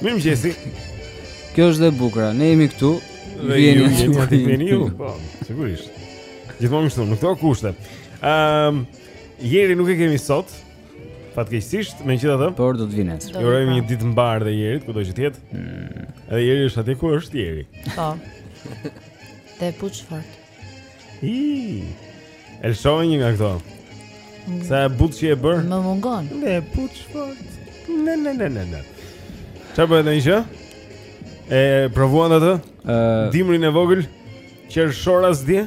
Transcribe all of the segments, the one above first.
Mirë mëngjesi Kjo është e bukura, ne jemi këtu Dhe ju jeni ku jeni ju Po, sigurisht Gjithmonë kështu, në këto kushte um, Jeri nuk e kemi sot Fatkeqësisht, megjithatë Por do të vines I urojmë një ditë mbarë dhe Jerit, kudo që të jetë mm. Edhe Jeri është atje ku është Jeri Po Dhe puç fort Ii. El shohë një nga këto. Sa e butë që je bërë? Më mungon. Dhe puç fort. Ne, ne, ne, ne, ne. Ça bëhet në një E provuat atë? Uh, Dimrin e vogël? Qershorit dje?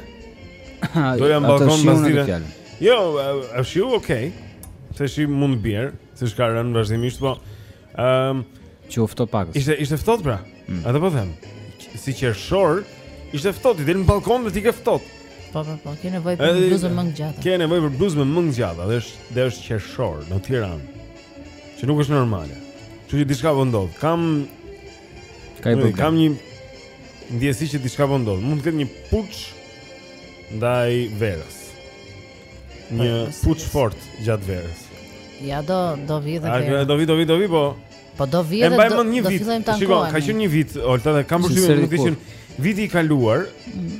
Dolëm në ballkon ne dje? Jo, shiu okej. Okay. Se shi mund të bjerë. Se shi ka rënë vazhdimisht, po... Ëm, um, që u ftohtë pak. Ishte ishte ftohtë pra. Mm. Atë po them. Si qershor, ishte ftohtë, ti del në ballkon dhe ti ke ftohtë. Po po po, ke nevojë për bluzë mëngëgjata. Ke nevojë për bluzë mëngëgjata, dhe është dhe është qershor në Tiranë. Që nuk është normale. Kështu që diçka po ndodh. Kam Ka i Kam një ndjesi që diçka po ndodh. Mund të ketë një puç ndaj verës. një puç fort gjatë verës. Ja do do vi dhe vera. A do vi do vi do vi po. Po do vi dhe do, do fillojmë t'ankohemi. Shiko, ka qenë një vit, Olta dhe kam përshtypjen që ishte viti i kaluar. Mm.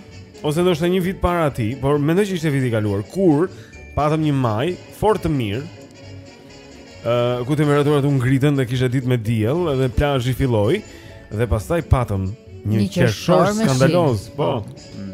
Ose ndoshta një vit para tij, por mendoj që ishte viti i kaluar kur patëm një maj fort të mirë. Ë, uh, ku temperaturat u ngritën dhe kishte ditë me diell dhe plazhi filloi dhe pastaj patëm një, një qershor skandaloz, po. po. Mm.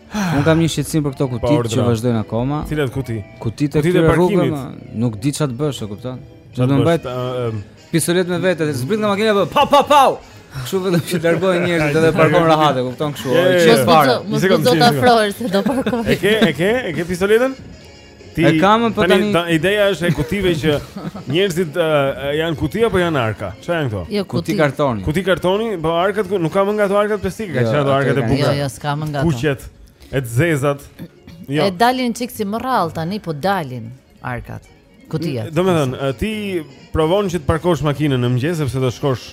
Unë kam një shqetësim për këto kutit që vazhdojnë akoma. Cilat kuti? Kutit e këtyre rrugëve, nuk di çfarë të bësh, e kupton? Do të mbash pistoletën me vete, të zbres nga makina, po pa pa pa. Kështu vetëm që largohen njerëzit edhe parkon rahat, e kupton kështu? Çfarë? Mos do të afrohesh se do parkoj. E ke, e ke, e ke pistoletën? Ti, e kam po tani. Tani, ideja është e kutive që njerëzit uh, janë kuti apo janë arka? Çfarë janë këto? Jo, kuti. kuti kartoni. Kuti kartoni, po arkat ku nuk ka më nga ato arkat plastike, ka jo, çfarë ato arkat e bukura. Jo, jo, s'ka më nga ato. Kuqet, e zezat. Jo. E dalin një çik si më rrallë tani, po dalin arkat. Kutia. Domethënë, ti provon që të parkosh makinën në mëngjes sepse do shkosh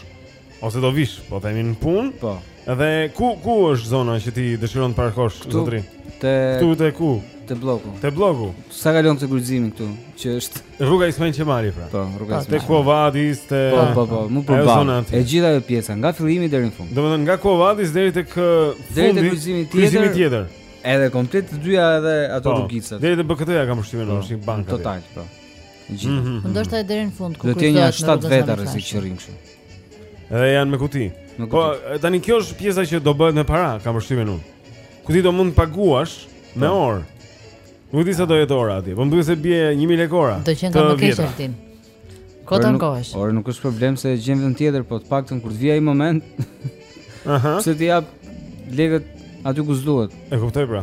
Ose do vish, po themi në punë. Po. Dhe ku ku është zona që ti dëshiron të parkosh zotri? Te Këtu te ku? Te blloku. Te blloku. Sa kalon te kryqëzimi këtu, që është rruga Ismail Qemali pra. Po, rruga ah, Ismail. Te Kovadis te Po, po, po, po përballë. E gjitha ajo pjesa nga fillimi deri në fund. Domethënë nga Kovadis deri tek fundi. Deri te kryqëzimi tjetër. Kryqëzimi tjetër. Edhe komplet të dyja edhe ato po, rrugicat. Deri te BKT-ja kam përshtypjen, po, është një bankë. Total, po. Gjithë. Mm -hmm. Ndoshta e deri në fund ku kujtohet. Do të jenë 7 veta rrezik që rrinë kështu. Edhe janë me kuti. Në po, kuti. Po tani kjo është pjesa që do bëhet me para, kam përshtypjen unë. Kuti do mund të paguash me po. orë. Nuk di sa do jetë ora atje. Po më duket se bie 1000 lekë ora. Do qe më keq Altin. Kot ankohesh. Ora nuk është problem se gjen vend tjetër, po të paktën kur të vijë ai moment. Aha. Pse t'i jap lekët aty ku s'duhet. E kuptoj pra.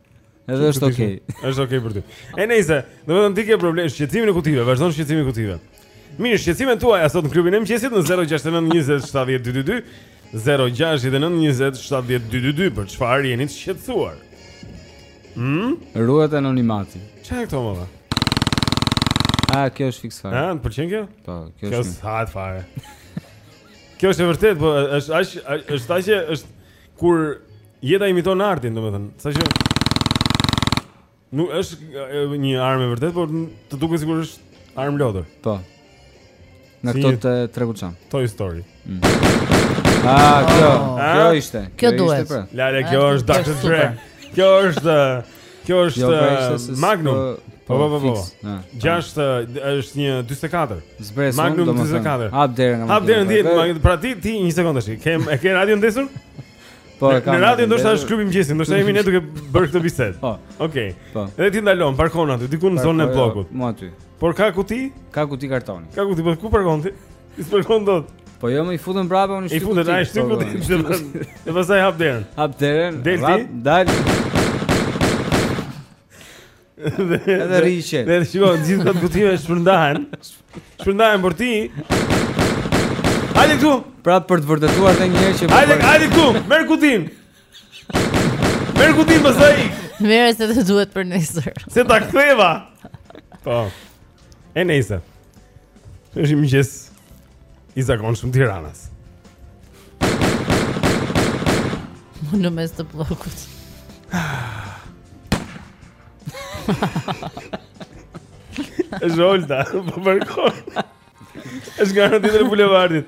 Edhe është okay. Është okay për ty. E nejse, dhe vetëm ti ke problem shqetësimin e kutive, vazhdon shqetësimin e kutive. Mirë, shqetësimet tuaja sot në klubin e mëngjesit në 069 20 70 222, 069 20 70 222 për çfarë jeni të shqetësuar? Hm? Ruhet anonimati. Çfarë këto më? A, kjo është fiks fare. A, pëlqen kjo? Po, kjo është. Kjo është hard fare. Kjo është e vërtetë, po është aq është aq është Kur jeta imiton artin, domethënë, saqë nuk është një armë e vërtetë, por të duket sikur është armë lodër. Po. Na këto të treguçam. Toy Story. Mm. Ah, kjo, ah. kjo ishte. Kjo duhet. Pra. Lale, kjo është Dr. Dre. Kjo është uh, Kjo është jo, pra eh, se Magnum. Po, po, po, po. po. Gjashtë eh, është një 44. Zbres unë, Magnum 44. Hap derën. Hap derën ti, pra ti ti një sekondë tash. Kem e ke radion ndezur? Po, e kam. Në radio ndoshta është klubi i mëngjesit, ndoshta jemi ne duke bërë këtë bisedë. Po. Okej. Po. Edhe ti ndalon, parkon aty, diku në zonën e bllokut. Mo aty. Por ka kuti? Ka kuti kartoni. Ka kuti, po ku parkon ti? S'parkon dot. Po jo më i futën prapë unë shtyp. I futën ai shtyp po, ti. Dhe pastaj hap derën. Hap derën. Del ti. Dal. Edhe rriqe. Dhe shiko, gjithë këto kutitë shpërndahen. Shpërndahen për ti. Hajde këtu. Pra për të vërtetuar edhe një herë që Hajde, hajde këtu. Merr kutinë. Merre kutinë pastaj ik Merre se të duhet për nesër Se ta ktheva Po E nesër është një mëngjes i zakonshëm tiranas Më në mes të bllokut E zholta Po përkoj Është nga ana tjetër e bulevardit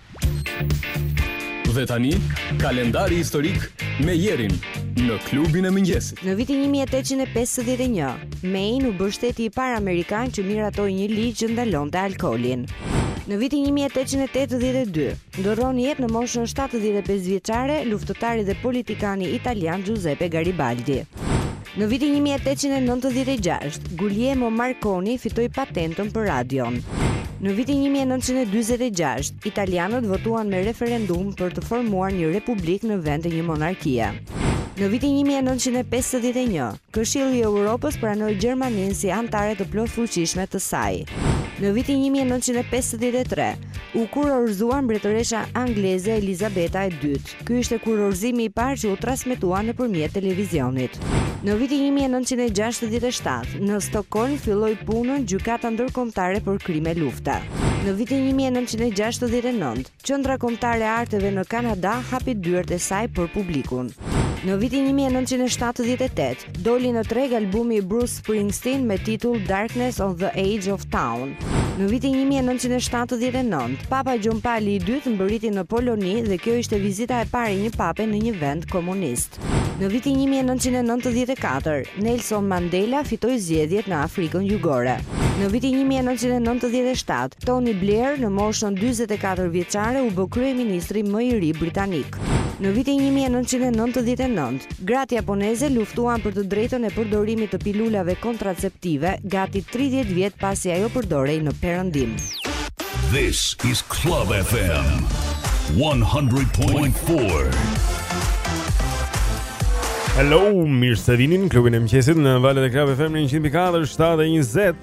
Dhe tani, kalendari historik me Jerin në klubin e mëngjesit. Në vitin 1851, Maine u bë shteti i parë amerikan që miratoi një ligj që ndalonte alkoolin. Në vitin 1882, ndërron jetë në moshën 75 vjeçare luftëtari dhe politikani italian Giuseppe Garibaldi. Në vitin një mijë e tetëqind e nëntëdhjetë e gjashtë, Guglielmo Marconi fitoi patentën për radion. Në vitin një mijë e nëntëqind e dyzet e gjashtë, italianët votuan me referendum për të formuar një republikë në vend të një monarkie. Në vitin një mijë e nëntëqind e pesëdhjetë e një, Këshilli i Europës pranoi Gjermaninë si anëtare të plotfuqishme të saj. Në vitin një mijë e nëntëqind e pesëdhjetë e tre, u kurorëzua mbretëresha angleze Elizabeta e dytë. Ky ishte kurorëzimi i parë që u transmetua nëpërmjet televizionit. Në vitin një mijë e nëntëqind e gjashtëdhjetë e shtatë, në Stockholm filloi punën Gjykata Ndërkombëtare për Krime Lufte. Në vitin një mijë e nëntëqind e gjashtëdhjetë e nëntë, Qendra Kombëtare e Arteve në Kanada hapi dyert e saj për publikun. Në vitin një mijë e nëntëqind e shtatëdhjetë e Doli në treg albumi i Bruce Springsteen me titull Darkness on the Edge of Town. Në vitin 1979, Papa Gjon Pali i dytë mbërriti në Poloni dhe kjo ishte vizita e parë e një pape në një vend komunist. Në vitin 1994, Nelson Mandela fitoi zgjedhjet në Afrikën Jugore. Në vitin 1997, Tony Blair në moshën 44 vjeçare u bë kryeministri më i ri britanik. Në vitin 1999, Gratë japoneze luftuan për të drejtën e përdorimit të pilulave kontraceptive gati tridhjetë vjet pasi ajo përdorej në Perëndim. This is Club FM 100.4. Hello, mirë se vini në klubin e mëngjesit në valët e Club FM 104 7:20.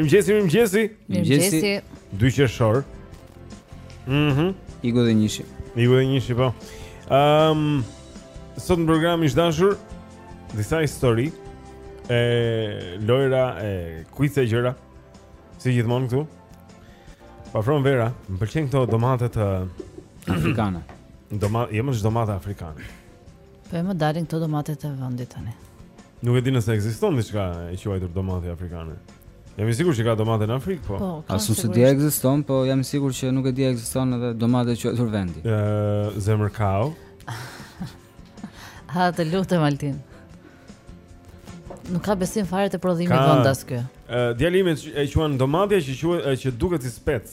Mirëmëngjesi, mirëmëngjesi. Mirëmëngjesi. Dy qershor. Mhm. Mm Igu dhe njëshi. Igu dhe njëshi po. Ehm, um, Sot në program të dashur disa histori e lojra e kuice gjëra si gjithmonë këtu. Po afron vera, më pëlqen këto domatet afrikane. Domate, jemi jo, domate afrikane. Po më dalin këto domate të vendit tani. Nuk e di nëse ekziston diçka e quajtur domate afrikane. Jam i sigurt që ka domate në Afrikë, po. po As unë s'e di ekziston, po jam i sigurt që nuk e di ekziston edhe domate e quajtur vendi. Ë, zemër kau. A të lutem Altin. Nuk ka besim fare te prodhimi vendas ky. Djali im e quan domatja që quhet që duket si spec.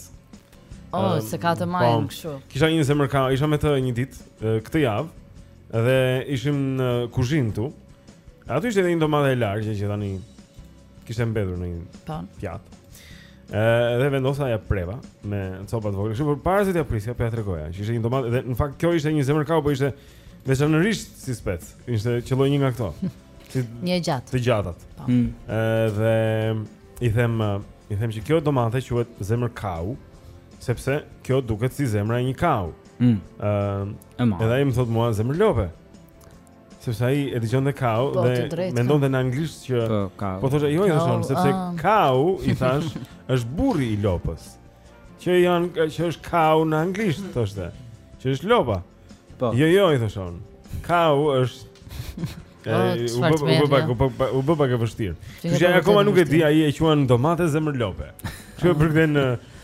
Oh, um, se ka të majë po, kështu. Kisha një zemër ka, isha me të një ditë këtë javë dhe ishim në kuzhinë tu. Aty ishte një domate e largë që tani Kishte mbetur në një po. pjatë. Ëh, dhe vendosa ia preva me copa të vogla. Kështu për para se t'ia prisja, po ia tregoja. Që ishte një domate dhe në fakt kjo ishte një zemër kau, po ishte veçanërisht si spec. Ishte qelloi një nga këto. Si një e gjatë. Të gjatat. Po. Hmm. Ëh, dhe i them i them që kjo domate quhet zemër kau, sepse kjo duket si zemra e një kau. Ëh, hmm. edhe ai më thot mua zemër lope. sepse ai e dëgjonte cow po, dhe mendonte në anglisht që po, po thoshte jo, jo, sepse ah. cow i thashë është burri i lopës. Që janë që është cow në anglisht thoshte. Që është lopa. Po. Jo, jo, i thosha. Cow është U bë u bë u bë u bë pak e vështirë. Kështu që akoma nuk e di, ai e quan domate zemër lope. Kjo përkthen në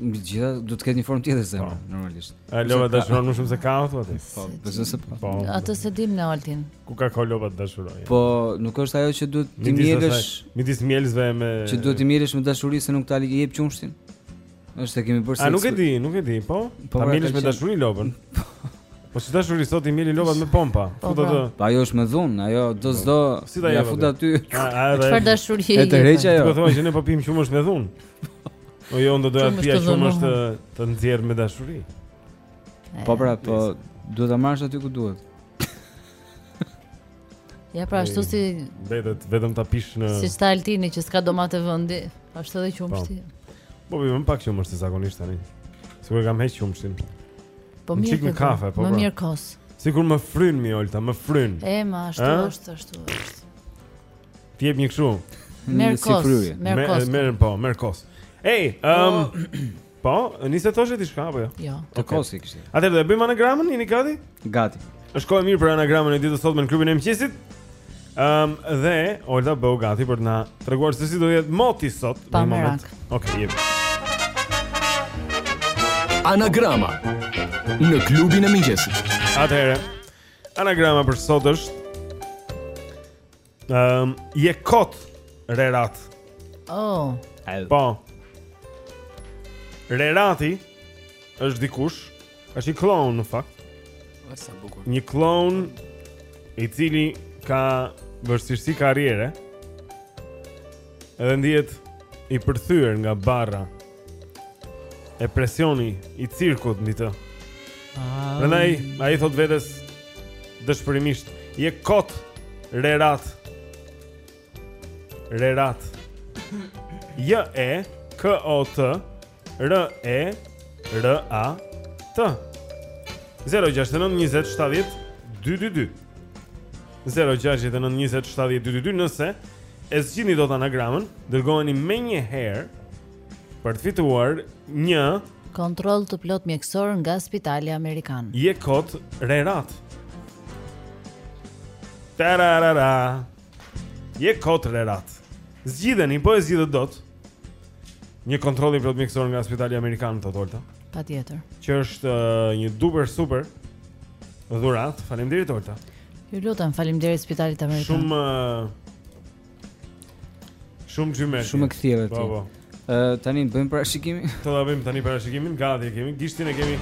Mbi gjitha do të ketë një formë tjetër zemra po. normalisht. A lopa dashuron më shumë se kau thotë atë. Po, besoj se po. po. Atë s'e dimë në Altin. Ku ka kohë lopa dashuron. Po, nuk është ajo që duhet ta mjelësh midis mjelësve me që duhet ta mjelësh me dashuri se nuk ta jep qumshtin. Është s'e kemi bërë se A nuk e di, nuk e di, po. po ta mjelësh me dashuri lopën. Po si dashuri sot i mjelin lopat me pompa. Po, Fut atë. Po ajo është me dhunë, ajo do s'do. Ia fut aty. Çfarë dashuri? E të rreqë ajo. Po thonë që ne po pimë qumësht me dhunë. O jo, unë do doja të pija qumësht të nxjerrë me dashuri. Po pra, po duhet ta marrësh aty ku duhet. Ja pra ashtu si vetë vetëm ta pish në Siç tha Altini që s'ka domate vendi, ashtu edhe qumshti. Po, po vjen më pak qumësht zakonisht tani. Sikur e kam hequr qumshtin. Po mirë. Çik me kafe, po. Më pra. merr kos. Sikur më fryn mi Olta, më fryn. E mo ashtu është, ashtu është. Ti jep një kështu. Merr kos, merr kos. Merr po, merr kos. Ej, um, po, nise të thoshe diçka apo jo? Jo. Te kosi ishte. Atëherë do e bëjmë anagramën, jeni gati? Gati. Është koha mirë për anagramën e ditës së sotme në klubin e mëngjesit. Ëm um, dhe Olga bëhu gati për të na treguar se si do jetë moti sot në moment. Okej, jemi. Anagrama në klubin e mëngjesit. Atëherë, anagrama për sot është Ehm, um, je kot Rerat. Oh. Po. Rerati është dikush, është një kloun në fakt. Sa bukur. Një kloun i cili ka vështirësi karriere. Edhe ndihet i përthyer nga barra e presioni i cirkut mbi të. Ah. Prandaj ai i thotë vetes dëshpërimisht je kot rerat. Rerat. J E K O T R E R A T. 069 20 70 222. 069207222 nëse e zgjidhni dot anagramën, dërgojeni menjëherë për të fituar një kontroll të plot mjekësor nga Spitali Amerikan. Je kot rerat. Tararara. Je kot rerat. Zgjidheni po e zgjidhët dot. Një kontroll i plot mjekësor nga Spitali Amerikan thotë Olta. Patjetër. Që është uh, një duper super dhuratë. Faleminderit Olta. Ju lutem, faleminderit Spitalit Amerikan. Shumë shumë mirë. Shumë kthjellë ti. Po, po. Ë tani bëjmë parashikimin. Do ta bëjmë tani parashikimin. Gati e kemi. Gishtin e kemi.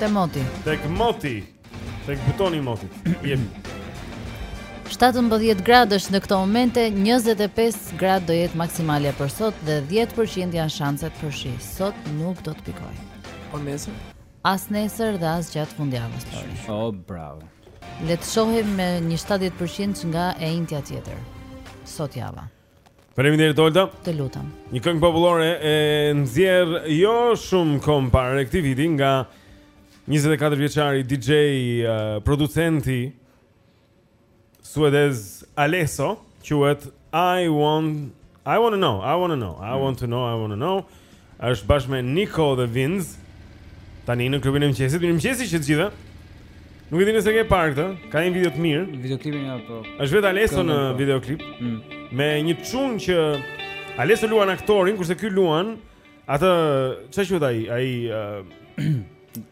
Te moti. Tek moti. Tek butoni i motit. Jemi. 17 gradë është në këto momente, 25 gradë do jetë maksimale për sot dhe 10% janë shanset për shi. Sot nuk do të pikojë. Po nesër? As nesër dhe as gjatë fundjavës Lori. Oh, bravo. Le të shohim me një 70% nga e enjtja tjetër. Sot java. Faleminderit Olta. Të lutem. Një këngë popullore e nxjerrë jo shumë kohë më parë këtij viti nga 24 vjeçari DJ uh, producenti suedez Alesso quhet I want I want to know, I want to know, I want to know, I want to know. Është bashkë me Nico dhe Vinz. Tani në klubin e mëngjesit, mirëmëngjesi që të gjithëve. Nuk e di nëse e ke parë këtë? Ka një video të mirë. Videoklipin apo. Është vetë Alesso në po. videoklip. Mm. Me një çun që Alesso luan aktorin, kurse ky luan atë çfarë quhet ai? Ai uh,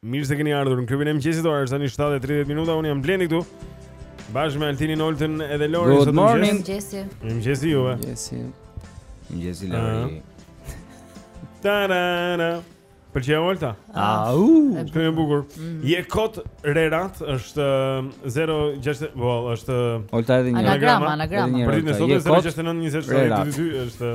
Mirë se keni ardhur në klubin e mëngjesit. Ora është tani 7:30 minuta. Unë jam Blendi këtu. Bashkë me Altinin Oltën edhe Lorin sot në mëngjes. Mëngjesi. Mëngjesi juve. Mëngjesi. Mëngjesi Lori. Tarana. Për çfarë Olta? Au, shumë e bukur. Mhm. Je kot Rerat është 06, um, po është Olta edhe një anagram, anagram. Për ditën e sotme 069 20 22 është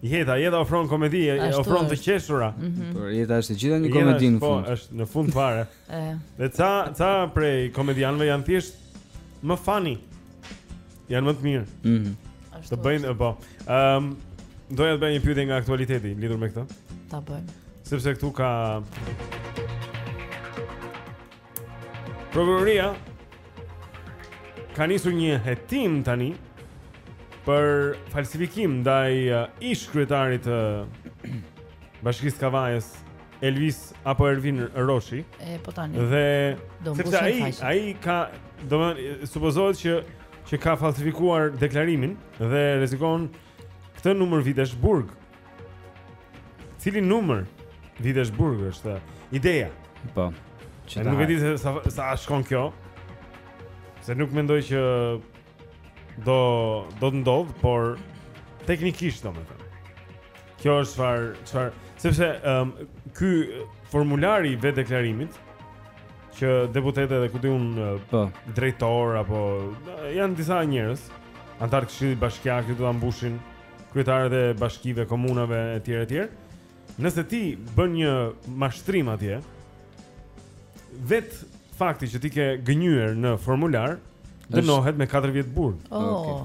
Jeta, jeta ofron komedi, ofron të qeshura. Mm -hmm. Por jeta është gjithë një komedi në po, fund. Po, është në fund fare. Ëh. Dhe ca ca prej komedianëve janë thjesht më funny. Janë më të mirë. Mhm. Mm të bëjnë, po. Ëm, um, doja të bëja një pyetje nga aktualiteti lidhur me këtë. Ta bëjmë. Sepse këtu ka Prokuroria ka nisur një hetim tani për falsifikim ndaj uh, ish kryetarit të uh, Bashkisë së Kavajës Elvis apo Ervin Rroshi. E po tani. Dhe sepse ai ai ka domethënë supozohet që që ka falsifikuar deklarimin dhe rrezikon këtë numër vitesh burg. Cili numër vitesh burg është ideja? Po. Që nuk e di se sa sa shkon kjo. Se nuk mendoj që do do të ndodh, por teknikisht domethënë. Kjo është çfar çfar sepse ëm um, ky formulari i vetëdeklarimit që deputetë e ku di un po drejtor apo janë disa njerëz anëtar të këshillit bashkiak që do ta mbushin kryetarët e bashkive, komunave etj etj. Nëse ti bën një mashtrim atje, vet fakti që ti ke gënjyer në formular dënohet me 4 vjet burg. Oh. Okay.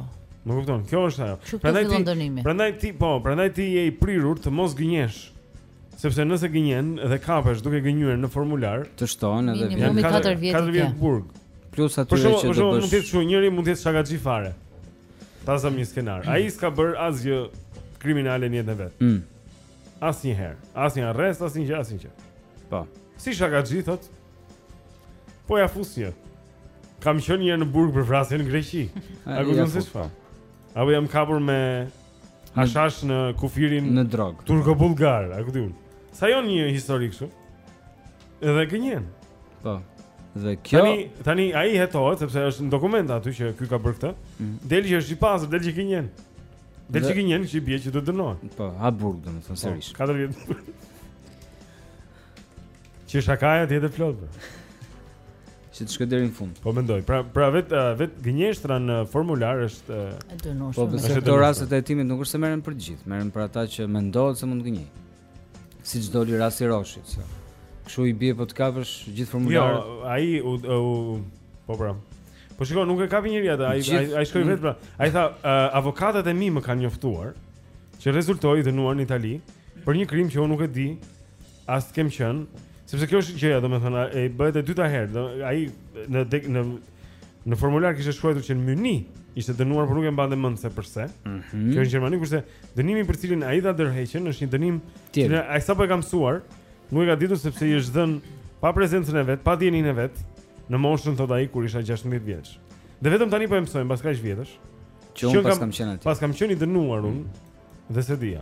Më kupton, kjo është ajo. Prandaj ti, prandaj ti, po, prandaj ti je i prirur të mos gënjesh. Sepse nëse gënjen dhe kapesh duke gënjyer në formular, të shtohen edhe vjen 4 vjet. 4 vjet burg. Plus atyre që do të bësh. Po mund të thotë njëri mund të jetë shakaxhi fare. Ta zëm një skenar. Ai s'ka bër asgjë kriminale në jetën e vet. Mm. Asnjëherë, asnjë arrest, asnjë gjë, asnjë gjë. Po. Si shakaxhi thot? Po ia fus një. Kam qenë një herë në burg për vrasje në Greqi. A ku di ta thuash? Apo jam kapur me Hashash në kufirin në drog. Turko bullgar, a ku di un. Sajon një histori kështu? Edhe gënjen. Po. Dhe kjo tani tani ai hetohet sepse është në dokument aty që ky ka bërë këtë. Mm. Del që është i pastër, del që gënjen. Del që gënjen që i bie që do të dënohet. Po, ha burg domethënë po, sërish. 4 vjet. Që shakaja të jetë e plotë. Që të shkojë deri në fund. Po mendoj. Pra pra vet vet gënjeshtra në formular është e dënueshme. Po në këto raste të hetimit nuk është se merren për të gjithë, merren për ata që mendohet se mund të gënjejnë. Siç doli rasti i Roshit. Kështu i bie po të kapësh gjithë formularët. Jo, ai u, u po pra. Po shiko, nuk e kapi njëri atë, ai ai ai shkoi vetë pra. Ai tha, avokatët e mi më kanë njoftuar që rezultoj i dënuar në Itali për një krim që unë nuk e di As të kem qenë, sepse kjo është gjëja, domethënë bëhet e dyta herë, do ai në dek, në në formular kishte shkruar që në Mynih ishte dënuar, por nuk e mbante mend se përse. Ëh. Mm -hmm. Kjo në Gjermani kurse dënimi për cilin ai dha dorëheqjen është një dënim që në, ai sapo e ka mësuar, nuk e ka ditur sepse i është dhënë pa prezencën e vet, pa dijenin e vet, në moshën thotë ai kur isha 16 vjeç. Dhe vetëm tani po e mësojmë pas kaq vjetësh. Që un paskam qenë aty. Paskam qenë i dënuar un mm. dhe s'e dija.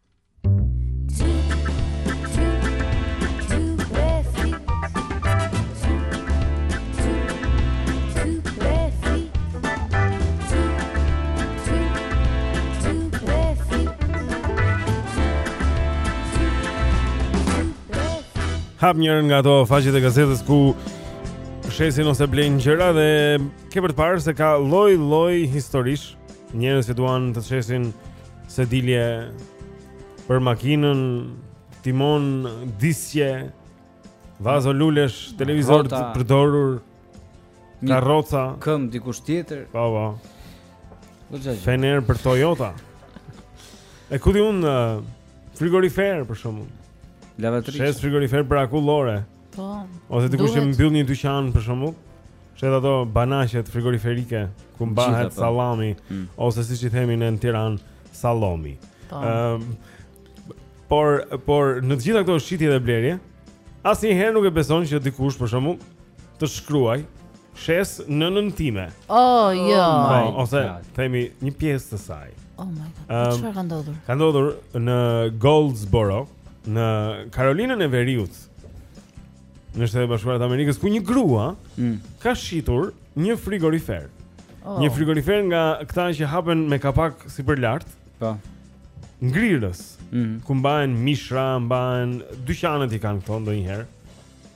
hap njërën nga ato faqet e gazetës ku shesin ose blejnë gjëra dhe ke për të parë se ka lloj-lloj historish, njerëz që duan të shesin sedilje për makinën, timon, disqe, vazo lulesh, televizor të përdorur, karroca, këmben dikush tjetër. Po, po. Fener për Toyota. E ku di un frigorifer për shembull. Lavatriçe. Shes frigorifer për akullore. Po. Ose dikush që mbyll një dyqan për shembull, shet ato banaqet frigoriferike ku mbahet sallami mm. ose siç i themi në Tiranë, sallomi. Po. Ëm um, por por në të gjitha këto shitje dhe blerje, asnjëherë nuk e beson që dikush për shembull të shkruajë shes nënën time. Oh, jo. Oh, oh, ose God. të themi një pjesë të saj. Oh my god. Um, Çfarë ka ndodhur? Ka ndodhur në Goldsboro, në Karolinën e Veriut në Shtetet e Bashkuara të Amerikës ku një grua mm. ka shitur një frigorifer. Oh. Një frigorifer nga këta që hapen me kapak sipër lart. Po. Ngrirës. Mm. Ku mbahen mishra, mbahen dyqanet i kanë këto ndonjëherë.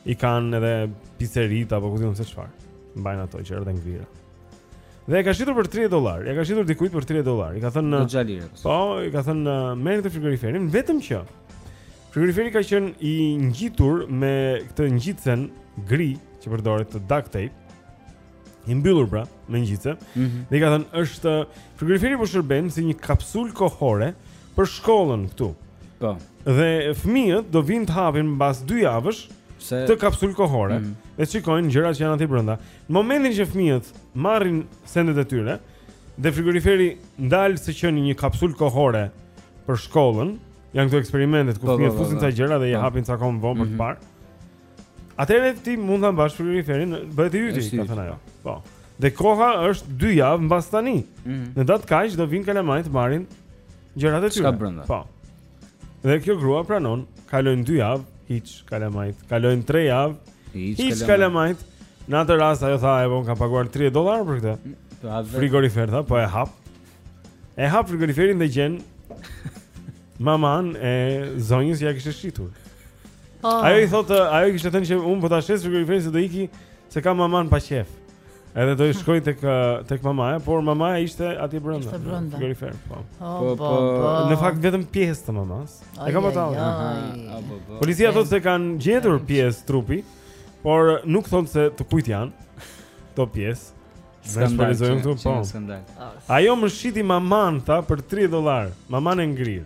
I kanë edhe piceritë apo ku di unë se çfarë. Mbahen ato gjërat e ngrira. Dhe e ka shitur për 30 dollar. Ia ka shitur dikujt për 30 dollar. I ka thënë në xhalire. Po, i ka thënë merre këtë frigoriferin vetëm që frigoriferi ka qenë i ngjitur me këtë ngjitësen gri që përdoret të duct tape. I mbyllur pra me ngjitëse. Mm -hmm. Dhe i ka thënë është frigoriferi po shërben si një kapsulë kohore për shkollën këtu. Po. Dhe fëmijët do vijnë ta hapin mbas 2 javësh këtë kapsulë kohore mm -hmm. dhe të shikojnë gjërat që janë aty brenda. Në momentin që fëmijët marrin sendet e tyre dhe frigoriferi ndal së qeni një kapsulë kohore për shkollën, janë këto eksperimentet ku po, fëmijët po, po, fusin ca gjëra dhe e hapin ca kohë më vonë për të mhm. parë. Atëherë ti mund ta mbash frigoriferin, bëhet i yti, ka thënë ajo. Po. Dhe koha është 2 javë mbas tani. Mm -hmm. Në datë kaq do vijnë kalamajtë të marrin gjërat e tyre. Po. Dhe kjo grua pranon, kalojnë 2 javë, hiç kalamajtë. Kalojnë 3 javë, hiç kalamajtë. Në atë rast ajo tha, "Po kam paguar 30 dollarë për këtë." Mm, Frigorifer tha, "Po e hap." E hap frigoriferin dhe gjen maman e zonjës që ia kishte shitur. Oh. Ajo i thotë, ajo i kishte thënë që unë po ta shes frigoriferin se do iki se kam maman pa qejf. Edhe do i shkoj tek tek mamaja, por mamaja ishte atje brenda. Ishte brenda. Frigorifer, po. Po, po, po, po. Në fakt vetëm pjesë të mamas. E kam atë. Policia thotë se kanë gjetur pjesë trupi, por nuk thotë se të kujt janë këto pjesë. Skandal. Këtu, po. Skandal. Ajo më shiti maman tha për 30 dollar. Maman e ngrirë.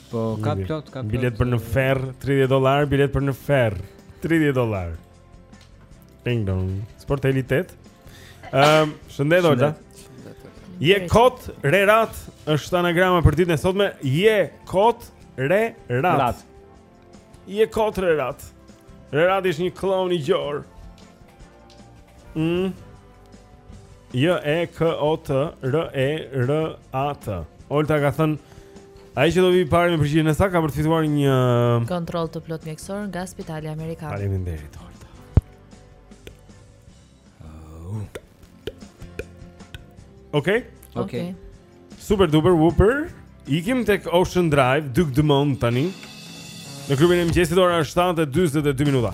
Po, ka plot, ka plot. Biletë për në ferr, 30 dollar, biletë për në ferr, 30 dollar. Ding dong. Sportelitet. Ehm, um, shëndet Olga. Je kot re rat është anagrama për ditën e sotme. Je kot re rat. Je kot re rat. Re rat është një klon i gjorë. Mm. J E K O T R E R A T. Olta ka thënë Ai që do vi i pari me përgjigjen e saktë ka për të fituar një kontroll të plot mjekësor nga Spitali Amerikan. Faleminderit. Okej. Okay? Okej. Okay. Okay. Super duper whooper. Ikim tek Ocean Drive, Duke Dumont tani. Në klubin e mëngjesit ora është 7:42 minuta.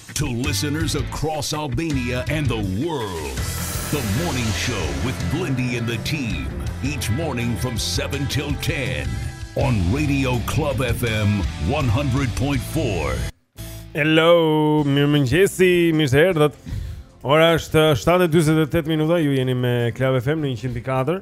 To listeners across Albania and the world, the morning show with Blendi and the team, each morning from 7 till 10 on Radio Club FM 100.4. Hello, mirëmëngjesi, mirë se erdhët. Ora është 7:48 minuta, ju jeni me Club FM në 100.4.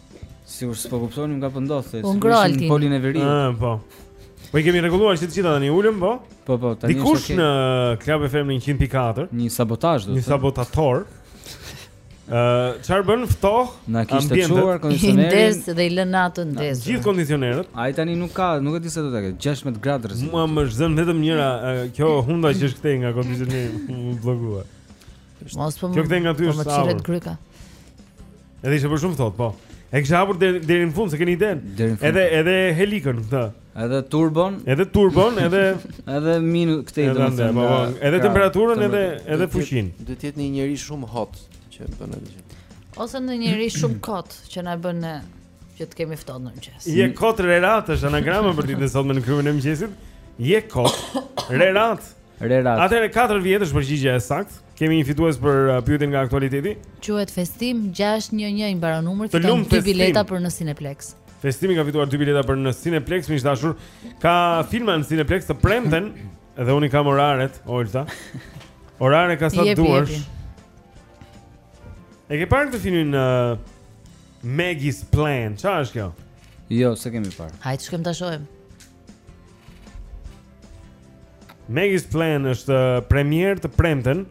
Sigur s'po kuptonim nga po ndodhte. Po ngro altin. Polin e veriut. Ëh, po. Po i kemi rregulluar që të gjitha tani i ulëm, po? Po, po, tani është. Dikush në Club FM 104, një sabotazh do të thotë. Një sabotator. Ëh, çfarë bën ftoh? Na kishte çuar kondicionerin. Ndez dhe i lën natën ndezur. Gjithë kondicionerët. Ai tani nuk ka, nuk e di sa do ta ketë. 16 gradë rrezik. Mua më zën vetëm njëra, kjo hunda që është këtej nga kondicioneri, më bllokua. Mos po. Kjo këtej nga ty është sa. Po Edhe ishte për shumë ftohtë, po. E kisha hapur deri deri në fund, s'e keni idenë. Edhe edhe helikën këtë. Edhe turbon. Edhe turbon, edhe edhe minus këtej domethënë. Edhe temperaturën, edhe edhe fuqinë. Do të jetë një njeri shumë hot që bën atë. Ose një njeri shumë kot që na bën që të kemi ftohtë në mëngjes. Je kot re rat është anagrama për ditën e sotme në klubin e mëngjesit. Je kot rerat. Rerat. Atëherë 4 vjet është përgjigja e saktë. Kemi një fitues për uh, pyetjen nga aktualiteti. Quhet Festim 611 i mbaron numri, fiton dy bileta për në Cineplex. Festimi ka fituar dy bileta për në Cineplex, miq të dashur. Ka filma në Cineplex të premten dhe unë kam oraret, Olta. Orare ka sa të duash. E ke parë këtë filmin uh, Maggie's Plan? Çfarë është kjo? Jo, s'e kemi parë. Hajde, shkojmë ta shohim. Maggie's Plan është premierë të premten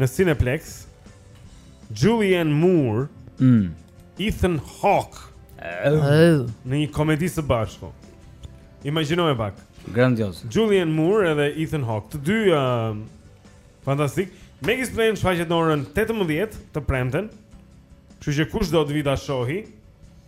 në Cineplex. Julianne Moore, mm. Ethan Hawke. Oh. Në një komedi së bashku. Imagjinoje pak. Grandioz. Julianne Moore edhe Ethan Hawke, të dy uh, fantastikë. Maggie's Plan shfaqet në orën 18 të premten. Kështu që kush do të vi ta shohi?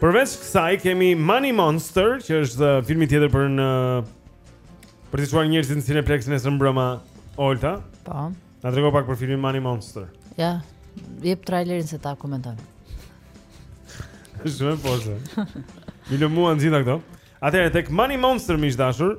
Përveç kësaj kemi Money Monster, që është uh, filmi tjetër për në për të çuar njerëzit në Cineplex nesër mbrëma, Olta. Po. Na trego pak për filmin Money Monster. Ja, jep trailerin se ta komenton. Shumë poshtë. Mi lë mua nxita këto. Atëherë tek Money Monster më i dashur,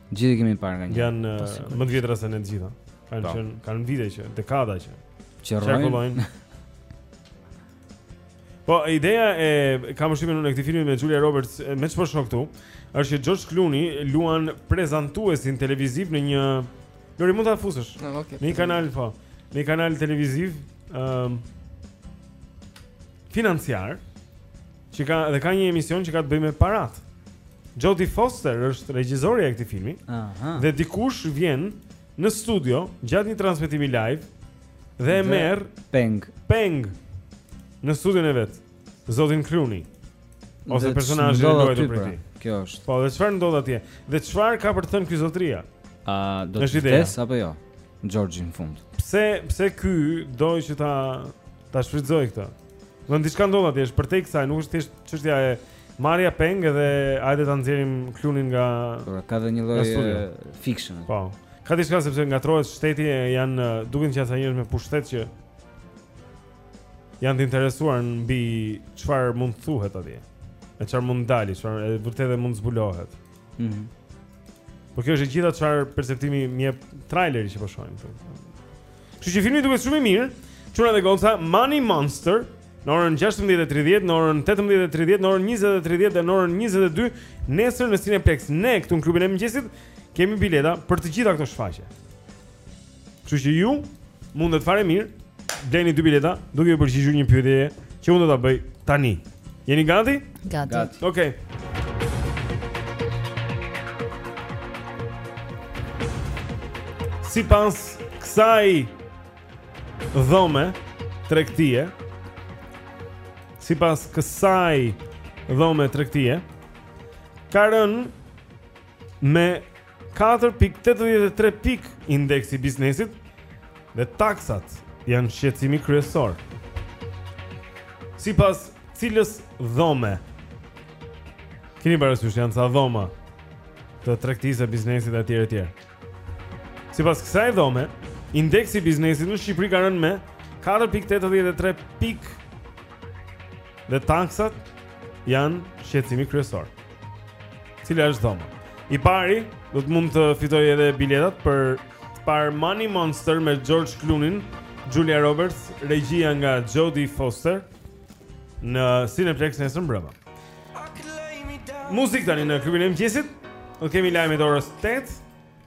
Gjithë kemi parë nga një. Janë më të vjetra se ne të gjitha. Kanë po. qenë kanë vite që, dekada që. Çerrojnë. Po ideja e kam shpjeguar në këtë film me Julia Roberts, me çfarë po shoh këtu, është që George Clooney luan prezantuesin televiziv në një Lori mund ta fusësh. Në okay, një kanal po. Në një kanal televiziv, ëm um, financiar. Që ka dhe ka një emision që ka të bëjë me paratë. Jodie Foster është regjizorja e këtij filmi. Aha. Dhe dikush vjen në studio gjatë një transmetimi live dhe e merr peng. Peng në studion e vet. Zotin Clooney. Ose personazhi i luajtur prej tij. Kjo është. Po, dhe çfarë ndodh atje? Dhe çfarë ka për të thënë ky zotëria? A do të vdesë apo jo? George në fund. Pse pse ky do që ta Ta shfrytëzojë këtë. Domethënë diçka ndodh aty, është përtej kësaj, nuk është thjesht çështja e marrjes peng dhe hajde ta nxjerrim Clooneyn nga po, ka dhe një lloj fiction. Po. Ka diçka sepse ngatërrohet shteti e janë duken që ata njerëz me pushtet që janë të interesuar mbi çfarë mund të thuhet atje. Me çfarë mund të dali, çfarë të vërtete mund të zbulohet. Mhm. Mm Po kjo është e gjitha çfarë perceptimi më jep traileri që po shohim këtu. Kështu që filmi duket shumë i mirë. Çuna dhe goca Money Monster në orën 16:30, në orën 18:30, në orën 20:30 dhe në orën 22 nesër në Cineplex. Ne këtu në klubin e mëngjesit kemi bileta për të gjitha këto shfaqje. Kështu që ju mundet fare mirë të bleni dy bileta duke iu përgjigjur një pyetjeje që unë do ta bëj tani. Jeni gati? Gati. gati. Okej. Okay. Sipas kësaj dhome tregtie, sipas kësaj dhome tregtie ka rënë me 4.83 pikë indeksi i biznesit dhe taksat janë shqetësimi kryesor. Sipas cilës dhome, kini parasysh janë ca dhoma të tregtisë e biznesit e të tjera të tjera. Sipas kësaj dhome, indeksi i biznesit në Shqipëri ka rënë me 4.83 pikë dhe taksat janë shqetësimi kryesor. Cila është dhoma? I pari do të mund të fitojë edhe biletat për të parë Money Monster me George Clooney, Julia Roberts, regjia nga Jodie Foster në Cineplex nesër mbrëma. Muzikë tani në klubin e mëngjesit. Do kemi lajmet e orës 8.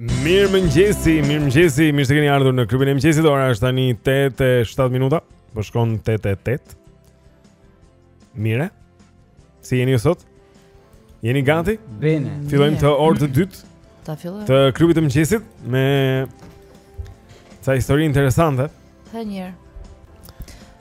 Mirëmëngjesi, mirëmëngjesi, mirë se keni ardhur në klubin e mëngjesit, ora është tani 8 e 7 minuta, po shkon 8 e 8. Mirë, si jeni ju sot? Jeni gati? Bene. Fillojmë orën e dytë. Ta fillojmë. Të klubit të mëngjesit me ca histori interesante. Sa mirë.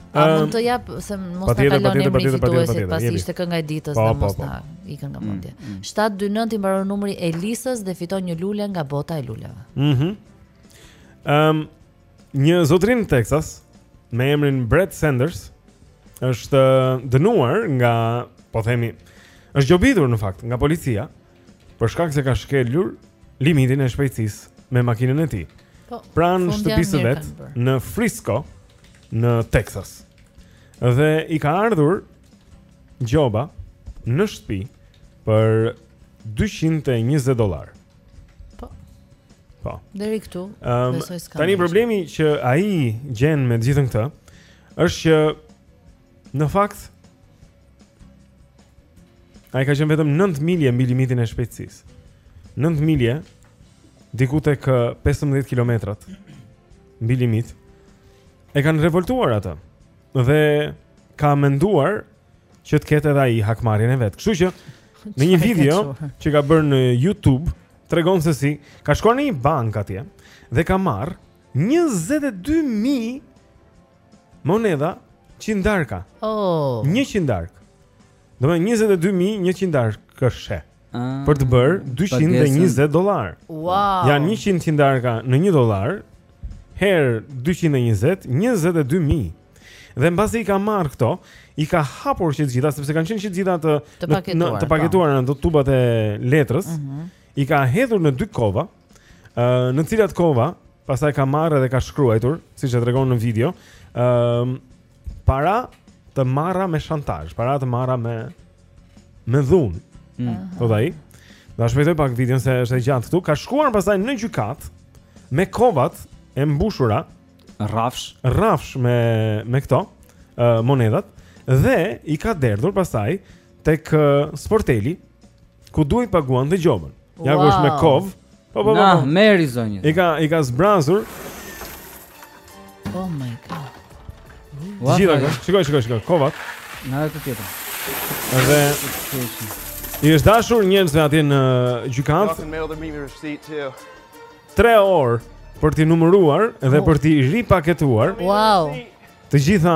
A um, mund të jap se mos ta kaloni emrin e fituesit pasi ishte kënga e ditës dhe mos të ikën nga mm, mendja. 729 mm. i mbaron numri Elisës dhe fiton një lule nga bota e luleve. Mhm. Mm Ehm um, një zotëri në Texas me emrin Brett Sanders është dënuar nga, po themi, është gjobitur në fakt nga policia për shkak se ka shkelur limitin e shpejtësisë me makinën e tij. Po, pranë shtëpisë së vet në Frisco, në Texas. Dhe i ka ardhur gjoba në shtëpi për 220 dollarë. Po. Po. Deri këtu, um, besoj s'ka. Tani problemi që ai gjen me të gjithën këtë është që Në fakt, ai ka qenë vetëm 9 milje mbi limitin e shpejtësisë. 9 milje, diku tek 15 km mbi limit, e kanë revoltuar atë. Dhe ka menduar që të ketë edhe ai hakmarrjen e vet. Kështu që, në një video që ka bërë në Youtube, tregon se si, ka shkuar në një bankë atje dhe ka marrë 22.000 Monedha qindarka. Oh. Një qindarkë. Domethënë 22.000 një qindarkëshe ah, Për të bërë 220 dollarë wow. Janë 100 qindarka në 1 dollar Herë 220, 22.000 Dhe mbasi i ka marrë këto I ka hapur që të gjitha Sepse kanë qenë që të gjitha të, të paketuara Në, në, të po. paketuara në te tubat e letrës uh mhm. -huh. I ka hedhur në dy kova në cilat kova pastaj ka marrë dhe ka shkruajtur, siç e tregon në video, ëm para të marra me shantazh, para të marra me me dhunë. Mm. Thotë ai. Ta shpejtoj pak videon se është e gjatë këtu. Ka shkuar pastaj në gjykatë me kovat e mbushura rrafsh, rrafsh me me këto uh, monedat dhe i ka derdhur pastaj tek sporteli ku duhej të paguante dhe gjobën. Ja ku është me kovë. Po po po. Na po. merri zonjë. I ka i ka zbrazur. Oh my god. Gjithë ato. Shikoji, shikoji, shikoji. Kovat. Na edhe të tjetër. Dhe i është dashur njerëzve atje në gjykatë. 3 orë për t'i numëruar dhe oh. për t'i ripaketuar. Wow. Të gjitha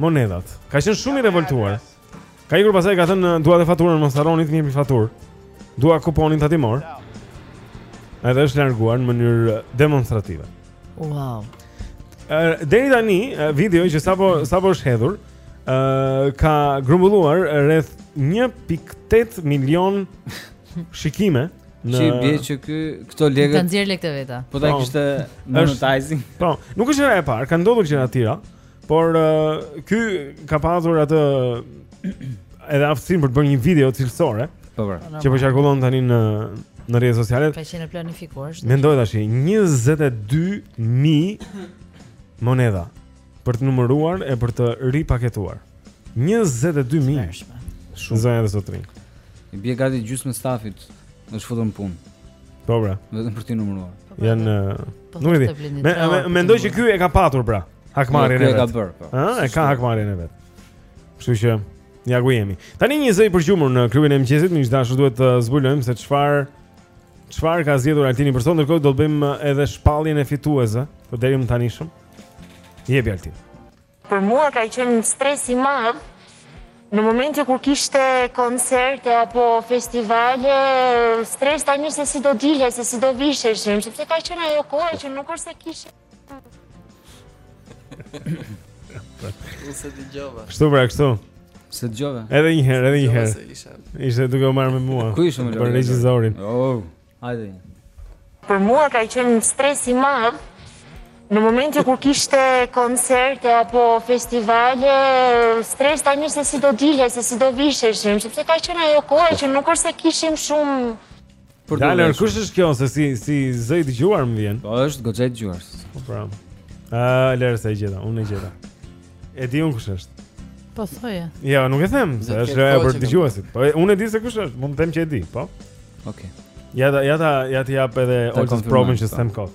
monedhat. Ka qenë shumë i revoltuar. Ka ikur pastaj ka thënë dua dhe faturën mos harroni të jepni faturë. Dua kuponin tatimor. Edhe është larguar në mënyrë demonstrative. Wow. Deri tani video që sapo sapo është hedhur, ë uh, ka grumbulluar rreth 1.8 milion shikime. Në... Që i bie që kë, këto lekët t'i nxjerrë lekët e veta Po ta i po. kështë monetizing Po, nuk është hera e parë, ka ndodhur dhe në Tiranë Por uh, ky ka pasur atë edhe aftësinë për të bërë një video cilësore. Po po. Që po qarkullon tani në në rrjetet sociale. Ka qenë planifikuar. Mendoj tash 22000 monedha për të numëruar e për të ripaketuar. 22000. Shumë zonja e zotërinj. I bie gati gjysma e stafit u futën në punë. Po pra. Vetëm për t'i numëruar. Janë po, nuk e di. Mendoj që ky e ka patur pra. Hakmarrjen e vet. Po. Ë, e ka hakmarrjen e vet. Kështu që ja ku jemi. Tani një zë i përgjumur në klubin e mëngjesit, miq të dashur duhet të zbulojmë se çfarë çfarë ka zgjedhur Altini për sot, ndërkohë do të bëjmë edhe shpalljen e fituesve, po deri më tanishëm. Jepi Altin. Për mua ka qenë një stres i madh në momentin kur kishte koncerte apo festivale, stres tani se si do dilje, se si do visheshim, sepse ka qenë ajo kohë që nuk është se kishim Unë s'e dëgjova Kështu pra, kështu S'e dëgjova Edhe një herë, edhe një herë Ishte duke u marrë me mua Ku ishte me lorë? Për regjizorin oh. Hajde Për mua ka qenë një stres i madh Në momentin kur kishte koncerte apo festivale, stres tani se si do dilje, se si do visheshim, sepse ka qenë ajo kohë që nuk është se kishim shumë Po dale një kush është kjo se si si zë i dëgjuar më vjen. Po është goxha i dëgjuar. Po pra. Ë, lëre se e gjeta, unë e gjeta. E di unë kush është. Po thuaje. Jo, nuk e them, se është ajo për dëgjuesit. Po unë e di se kush është, mund të them që e di, po. Okej. Ja ta, ja ta, ja ta jap edhe ojë të provën që s'them kot.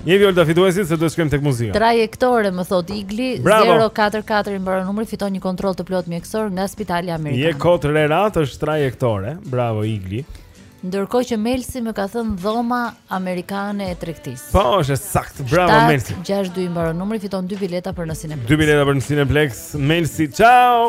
Jepi Olta fituesit se do të shkojmë tek muzika. Trajektore më thotë Igli 044 i mbaron numri fiton një kontroll të plotë mjekësor nga Spitali Amerikan. Jekotrerat është trajektore. Bravo Igli. Ndërkohë që Melsi më ka thënë dhoma amerikane e tregtisë. Po, është e saktë. Bravo Shtat, Melsi. 62 i mbaron numri fiton dy bileta për në Cineplex. Dy bileta për në Cineplex. Melsi, ciao.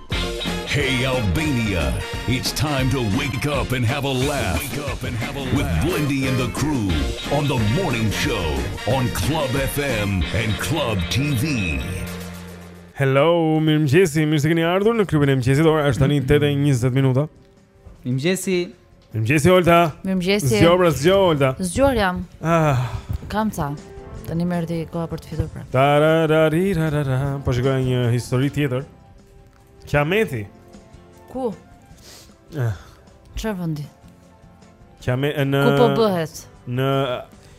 Hey Albania, it's time to wake up and have a laugh. Wake up and have a laugh with Blendi and the crew on the morning show on Club FM and Club TV. Hello, mirëmëngjesi, mirë se keni ardhur në klubin e mëngjesit. Ora është tani 8:20 minuta. Mirëmëngjesi. Mirëmëngjesi Olta. Mirëmëngjesi. Zgjohu pra zgjohu Olta. Zgjuar jam. Ah. Kam ca. Tani më erdhi koha për të fituar prapë. Tarararira. Po shikoj një histori tjetër. Qameti. Ku? Ah. Çfarë vendi? Qameti në Ku po bëhet? Në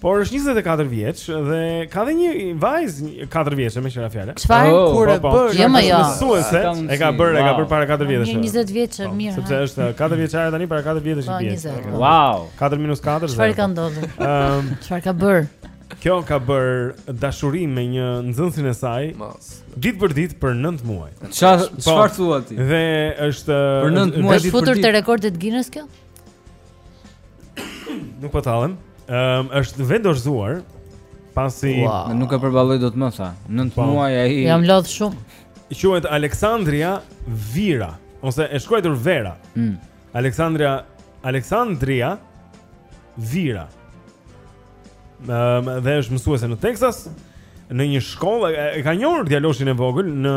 Por është 24 vjeç dhe ka dhe një vajzë 4 vjeçe me qira fjalë. Çfarë oh, kur e po, po. bën? Jo më jo. Mësuese, e ka bërë, e ka bërë para 4 vjetësh. Në 20 vjeç po, mirë. Sepse është 4 vjeçare tani para 4 vjetësh i bie. Wow. 4 minus 4. Çfarë ka ndodhur? Ëm, çfarë ka bërë? Kjo ka bërë dashuri me një nxënësin e saj. Mos. Ditë për ditë për 9 muaj. Çfarë çfarë thua ti? Dhe është për 9 muaj ditë për ditë. Është futur te rekordet Guinness kjo? Nuk po tallem. Ëm është vetëdorëzuar pasi wow. nuk e përballoj dot më tha. 9 po. muaj ai. Jam lodh shumë. Quhet Aleksandria Vira ose e shkruajtur Vera. Mm. Aleksandria Aleksandria Vira. Ëm dhe është mësuese në Texas në një shkollë e ka njohur djaloshin e vogël në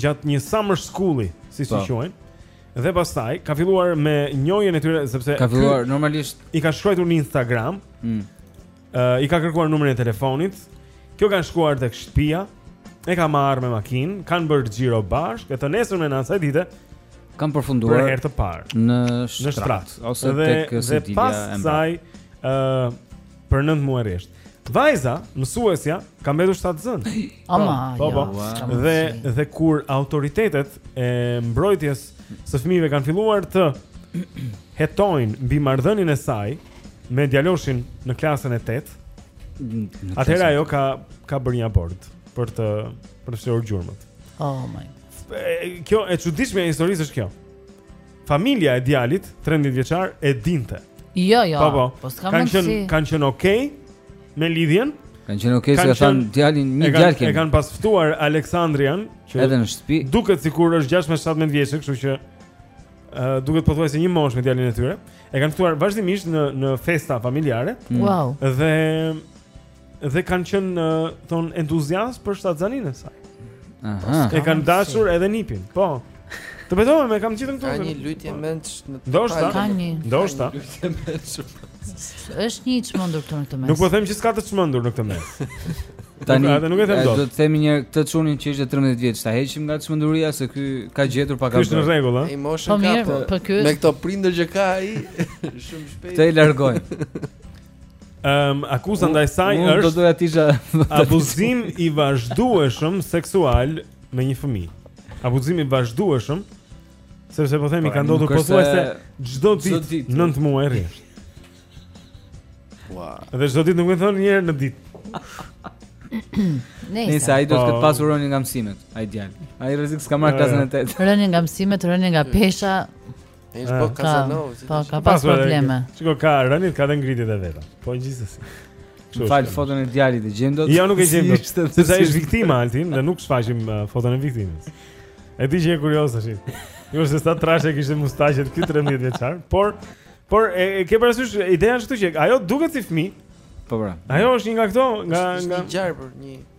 gjatë një summer school-i, siç i po. quajnë. Dhe pastaj ka filluar me njohjen e tyre sepse ka filluar normalisht i ka shkruar në Instagram. Mm. Uh, I ka kërkuar numrin e telefonit. Kjo kanë shkuar tek shtëpia. E ka marrë me makinë, kanë bërë xhiro bashkë, e të nesërmen e asaj dite kanë përfunduar për herë të parë në shtrat, në shtrat. ose dhe, tek sedilja. Dhe pastaj ë uh, për 9 muaj rresht. Vajza, mësuesja, ka mbetur shtatzënë. Ama, po, po, po. Jo, dhe dhe kur autoritetet e mbrojtjes së fëmijëve kanë filluar të hetojnë mbi marrëdhënien e saj me djaloshin në klasën e 8. Atëherë ajo ka ka bërë një abort për të për të fshehur gjurmët. Oh my. Kjo e çuditshme e historisë është kjo. Familja e djalit, 13 vjeçar, e dinte. Jo, jo. Po, po. po s'ka kanë qenë si... kanë qenë okay me lidhjen. Kanë qenë okay, kanë thënë djalin një djalë kemi. E kanë pas ftuar Aleksandrian që edhe në shtëpi. Duket sikur është 16-17 vjeçe, kështu që ë duket pothuajse një moshë me djalin e tyre. E kanë ftuar vazhdimisht në në festa familjare. Mm. Wow. Dhe dhe kanë qenë thonë entuziastë për shtatzëninë e saj. Aha. Po, e kanë dashur edhe nipin. Po. Të betohem, me kam gjithë në këtu. Ka një luajtje mendsh në të Ndoshta. Ka një. Ndoshta. Luajtje mendsh. Është një i çmendur këtu në këtë mes. Nuk po them që s'ka të çmendur në këtë mes. Tani atë nuk e them dot. Do të themi një këtë çunin që ishte 13 vjeç, ta heqim nga çmenduria se ky ka gjetur pak apo. Është në rregull, ëh. Po mirë, po, po ky është. Me këto prindër që ka ai, shumë shpejt. Të largojmë. Ehm, um, akuza ndaj saj është Unë do doja të isha abuzim i vazhdueshëm seksual me një fëmijë. Abuzim i vazhdueshëm sepse po themi po, ka ndodhur pothuajse çdo ditë 9 muaj rresht. Wow. Dhe çdo ditë nuk më thonë një herë në ditë. Nëse Nëse ai do të ketë po. pasur rënë nga mësimet, ai djalë. Ai rrezik s'ka marrë klasën e 8. Rënë nga mësimet, rënë nga pesha. Ai është bërë Kazanov. Po, ka po, pas probleme. Shiko ka rëniet, ka dhe ngritjet e veta. Po gjithsesi. Më fal foton e djalit e gjen dot. Jo, nuk e gjen dot. Sepse ai është viktima Altin dhe nuk shfaqim uh, foton e viktimës. E di që je kurioz tash. Jo se sa trash e kishte mustaqet ky 13 vjeçar, por por e, e ke parasysh ideja është këtu që ajo duket si fëmijë. Po bra. Po. Ajo është një nga këto, nga nga një gjarpër, një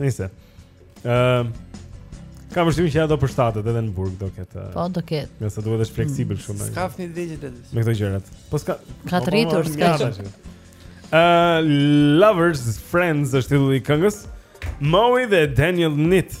Nëse. Ëm uh, Ka vështirësi që ajo do përshtatet edhe në burg do ketë. Po, do ketë. Nëse duhet të jesh fleksibël mm. shumë. S'ka fëmijë të vegjël. Me këto gjërat. Po s'ka, ka të rritur, po, po, s'ka. Ë Lovers Friends është titulli i këngës. Moe dhe Daniel Nitt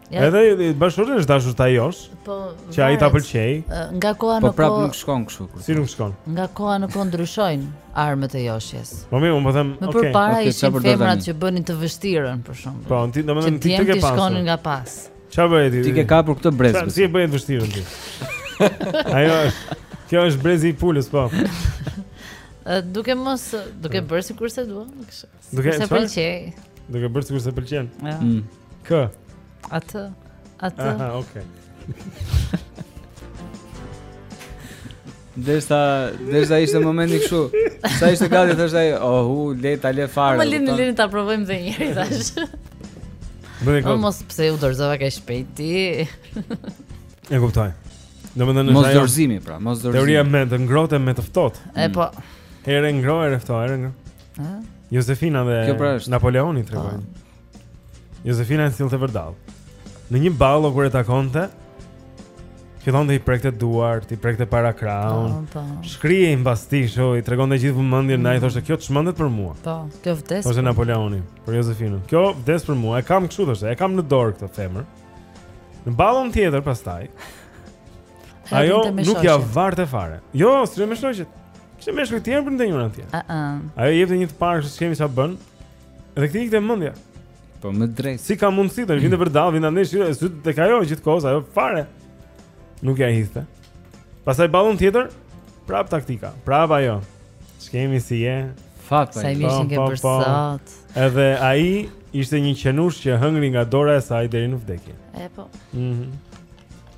Ja. Edhe bashkëshortes i është dashur ta joshë. Po. Që ai ta pëlqej. Nga koha po në kohë. Po prap nuk shkon kështu. Si nuk shkon? Nga koha në kohë ndryshojnë armët e joshjes. Po mirë, unë po them, okay. Më përpara okay, ishin femrat që bënin të vështirën për shembull. Po, ti domethënë t'i qepeshe pas. T'i shkonin nga pas. Çfarë bëhet ti? Ti ke kapur këtë brez. Si e bën të vështirën ti? Ajo është. Kjo është brezi i pulës, po. Duke mos, duke bërë sikur s'e duam, kështu. Duke s'e pëlqej. Duke bërë sikur s'e pëlqen. Ja. Mm. K. Atë. Atë. Aha, okay. Dersa, dersa ishte momenti kështu. Sa ishte gati thoshte ai, "Oh, u le ta le fare." Më lini, lini ta provojmë edhe një herë tash. Më ne mos pse u dorëzova kaq shpejt ti. E kuptoj. Domethënë mosdorëzimi pra, mosdorëzimi. Teoria me të ngrohtë me të ftohtë. E po. Herë ngrohtë, herë ftohtë, herë ngrohtë. Ëh? Jozefina dhe Kjo pra është. Napoleoni tregojnë. Jozefina e sillte vërdallë. Në një ballo kur e takonte, fillonte i prekte duart, i prekte parakrahun. Po, po. Shkrihej mbas tij, kështu i tregonte gjithë vëmendjen, ndaj thoshte kjo çmendet për mua. Po, kjo vdes. Thoshte Napoleoni për Jozefinën. Kjo vdes për mua, e kam kështu thoshte, e kam në dorë këtë femër. Në ballon tjetër pastaj Ajo nuk ja varte fare. Jo, s'e më shoqet. Kështu më shkoi tjetër për njërën, tjetrën. Ëh. Uh -uh. Ajo jepte një të parë ç'kemi, ça bën. Dhe këtij i ikte mendja. Po më drejt. Si ka mundësi të vinte vërdallë, vinte anash, sytë tek ajo gjithkohë, ajo fare. Nuk ja hidhte. Pastaj ballon tjetër, prap taktika. Prap ajo. Ç'kemi si je. Fat. Sa i mishin ke për sot. Edhe ai ishte një qenush që hëngri nga dora e saj deri në vdekje. E po. Mhm. Mm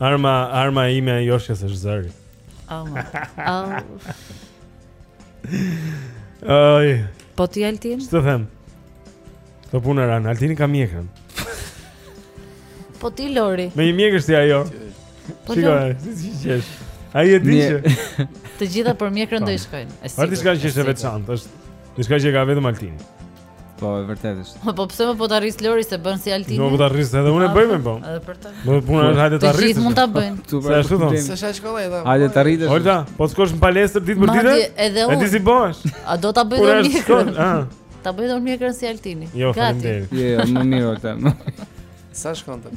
Arma, arma ime e joshjes është zëri. Oh my. Oh. Ai. Po ti Altin? Ç'të them? Po pun ran, Altini ka mjekrën. Po ti Lori. Me një mjekër, shih ajo. Po ti. Si si qesh? Ai e di që të gjitha për mjekrën do i shkojnë. Është diçka që është e veçantë, është diçka që ka vetëm Altini. Po, e vërtetë është. Po pse mo po ta rris Lori se bën si Altini? Jo, po ta rris edhe unë e bëj mo po. Edhe për të. Po te puna është hajde ta rris. Gjithë mund ta bëjnë. Se ashtu thon. Se sa shkollë edhe. Hajde ta rritësh. Holta, po shkosh në palestër ditë për ditë? Edhe unë. Edhe si bësh? A do ta bëj dot mjekrën? Ta bëj dot mjekrën si Altini. Jo, faleminderit. Jo, jo, më mirë Holta. Sa shkon ti?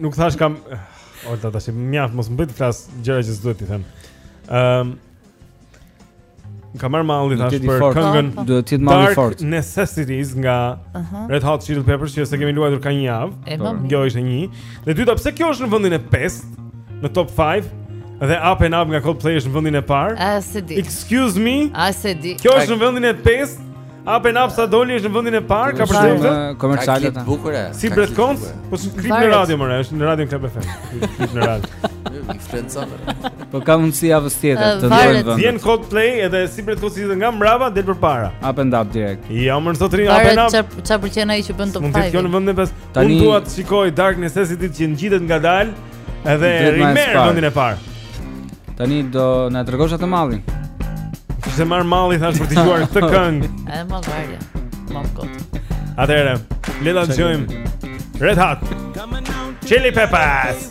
Nuk thash kam Oj, ta thash mjaft mos më bëj të flas gjëra që s'duhet t'i them. Ëm um, Ka marrë malli thash për fort. këngën po, po. Duhet të jetë malli fort Dark Necessities nga uh -huh. Red Hot Chili Peppers Që s'e kemi luajtur ka një javë po. Kjo ishte një Dhe dyta, pse kjo është në vëndin e 5 Në top 5 Dhe Up and Up nga Coldplay është në vëndin e par A, s'e di Excuse me A, s'e di Kjo është në vëndin e 5 Up and Up sa doli është në vendin e parë, ka përsëri këtë? Komerciale ta. Bukur e. Si Brett Kons, po si klip në radio më, është në radio Club FM. Klip në radio. Influencon. Po ka mundsi javës tjetër të ndërrojnë vend. Vjen Coldplay edhe si Brett Kons ishte nga mbrapa del përpara. Up and Up direkt. Jo, më sot rri Up and Up. Çfarë çfarë pëlqen ai që bën top 5? Mund të shkojë në vendin pas. Unë dua të shikoj Dark Necessities që ngjitet ngadalë. Edhe e merr vendin e parë. Tani do na tregosh atë mallin. Më kishte marr malli thash për të luar këtë këngë. Edhe me vargje. Mall kot. Atëherë, le ta dëgjojmë. Red Hot. Chili Peppers.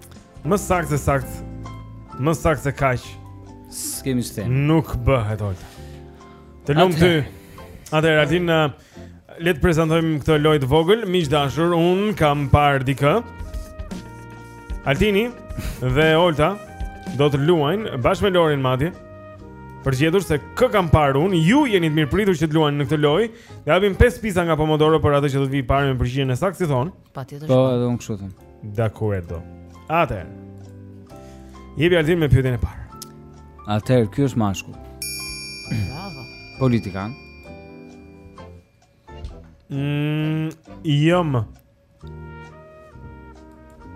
Më saktë, saktë. Më saktë se kaq. S'kemi ç'themi. Nuk bëhet Olta. Të lumë ty. Atëherë okay. Altin uh, le të prezantojmë këtë lojë të vogël, miq të dashur, un kam parë dikë. Altini dhe Olta do të luajnë bashkë me Lorin madje. Për të gjetur se kë kam parë un, ju jeni të mirëpritur që të luani në këtë lojë. Japim 5 pica nga Pomodoro për atë që do të vijë i pari me përgjigjen e saktë si thoni. Patjetër. Po, edhe unë kështu thëm. Dakord. Atë. Jepi Altin me pyetjen e parë. Atëherë ky është mashkull. Bravo. Politikan. Mm, jam.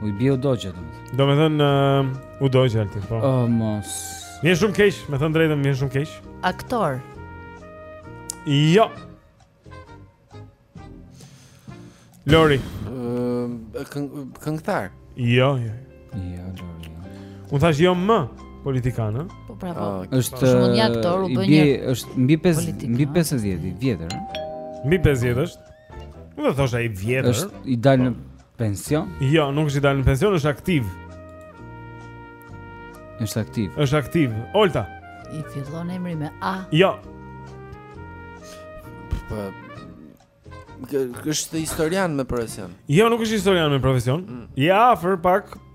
U dogj Altini. Do me thënë, uh, u dogj Altini, po. Oh, mos. Më vjen shumë keq, me thënë të drejtën, më vjen shumë keq. Aktor. Jo. Lori. Këngëtar. Jo, jo. Jo, Lori. Unë thash jo më politikan, ë? Po pra, po. Ah, është shumë një aktor u bë një. Është mbi 50, mbi 50 i vjetër, ë? Mbi 50 është. Nuk e thosha i vjetër. Është i dalë në pension? Jo, nuk është i dalë në pension, është aktiv. Është aktiv. Është aktiv. Olta. I fillon emri me A. Jo. Po. Është historian me profesion. Jo, nuk është historian me profesion. Mm. Je afër pak,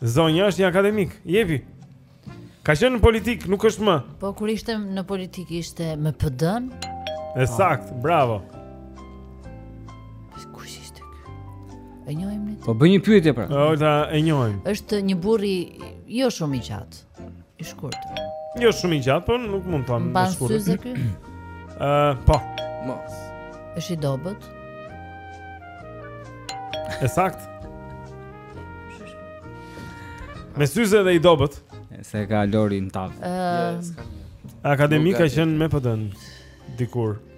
Zonja është një akademik. Jepi. Ka qenë në politikë, nuk është më. Po kur ishte në politikë ishte me PD-n? E saktë, bravo. Kush ishte ky? E njohim ne. Po bëj një pyetje pra. Olta, e njohim. Është një burrë jo shumë i gjatë. i shkurtër. Jo shumë i gjatë, por nuk mund të them i shkurtër. Ë, po. Mos. Është i dobët. E saktë. Me syze dhe i dobët. S'e ka Lori në tavë. Ë. Akademik, ka qenë me PD-n dikur.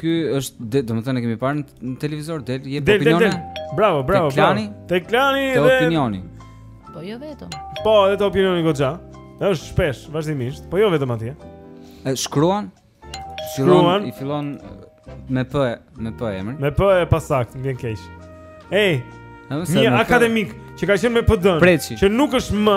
ky është de, domethënë e kemi parë në televizor del jep, del, opinione. Del, del. Bravo, bravo. Te klani, bravo. Te klani te dhe opinioni. Po jo vetëm. Po, edhe te opinioni goxha. Është shpesh, vazhdimisht. Po jo vetëm atje. E shkruan? Shkruan. I fillon me P, me P emri. Me P e pasaktë, më vjen keq. Ej. Një akademik që ka qenë me PD-n, që nuk është më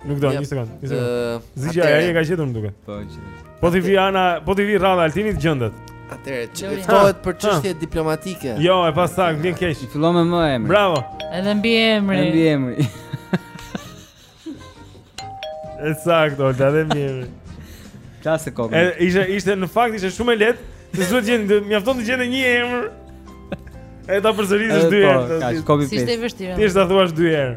Nuk do, një sekond, një sekond. Zija, ai e ka gjetur më duket. Po, po t'i vijë radha, po t'i vijë radha Altinit gjëndet. Atëre, ftohet për çështje diplomatike? Jo, e pasaktë, vjen keq. Fillon me M emri. Bravo. Edhe mbiemri. Edhe mbiemri. E saktë, edhe mbiemri. Klasë kokë. Ishte ishte në fakt ishte shumë e lehtë, se duhet gjeje, mjafton të gjeje një emër. E ta përsërisësh dy po, herë. Ka kopi pesë. Si ishte vështirë. Thjesht ta thuash dy herë.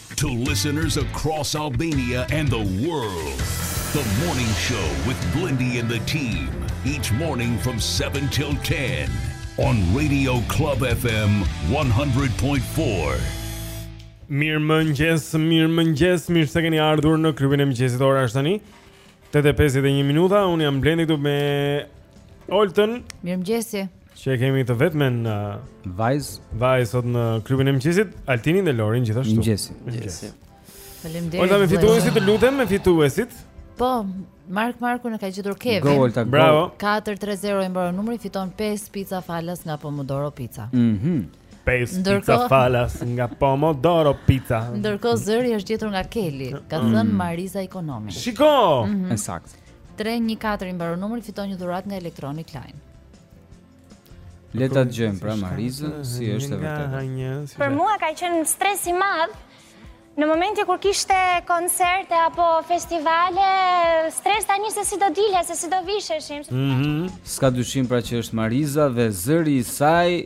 To listeners across Albania and the world, the morning show with Blendi and the team, each morning from 7 till 10 on Radio Club FM 100.4. Mirëmëngjes, mirëmëngjes, mirë se keni ardhur në klubin e mëngjesit ora është tani 8.51 minuta, unë jam Blendi këtu me Oltën Mirëmëngjesi Që e kemi të vetmen në uh, Vajzë Vajzë sot në klubin e mëngjesit Altinin dhe Lorin gjithashtu Mëngjesi Mëngjesi Falem dhe Olta me fituesit të lutem me fituesit Po, Mark Marku na e ka gjetur Kevin Go Olta go Bravo 4-3-0 i mbaron numri fiton 5 pizza falas nga Pomodoro Pizza Mhm mm 5 Ndërko... pizza falas nga Pomodoro Pizza Ndërkohë zëri është gjetur nga Kelly Ka thënë mm. Mariza Ikonomi Shiko mm -hmm. E saktë 314 i mbaron numri fiton një dhuratë nga Electronic Line. Le ta dëgjojmë pra Marizën si është e vërtetë. Për mua ka qenë stres i madh. Në momentin kur kishte koncerte apo festivale, stres tani se si do dilja, se si do vishesha. Mhm. Mm S'ka dyshim pra që është Mariza dhe zëri i saj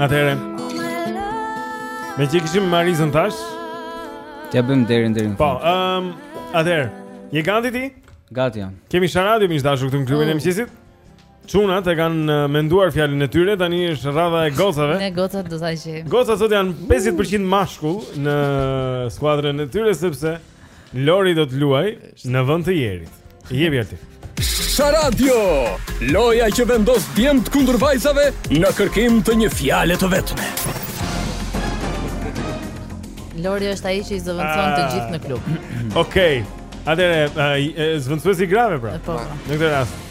Atëherë. Meqë kishim Marizën tash. T'ia bëjmë derin deri në po, fund. Po, ëm, um, atëherë, je gati ti? Gati jam. Kemi Sharadio miq të dashur këtu në klubin e oh. mëngjesit. Çunat e kanë menduar fjalën e tyre, tani është radha e gocave. Ne gocat do ta gjejmë. Gocat sot janë 50% mashkull në skuadrën e tyre sepse Lori do të luajë në vend të Jerit. I jepi atë. Sharadio, loja që vendos djemt kundër vajzave në kërkim të një fjale të vetme. Lori është ai që i zëvendëson të ah. gjithë në klub. Okej. Okay. Atëherë, zëvendësues i grave pra. Po. Në këtë rast.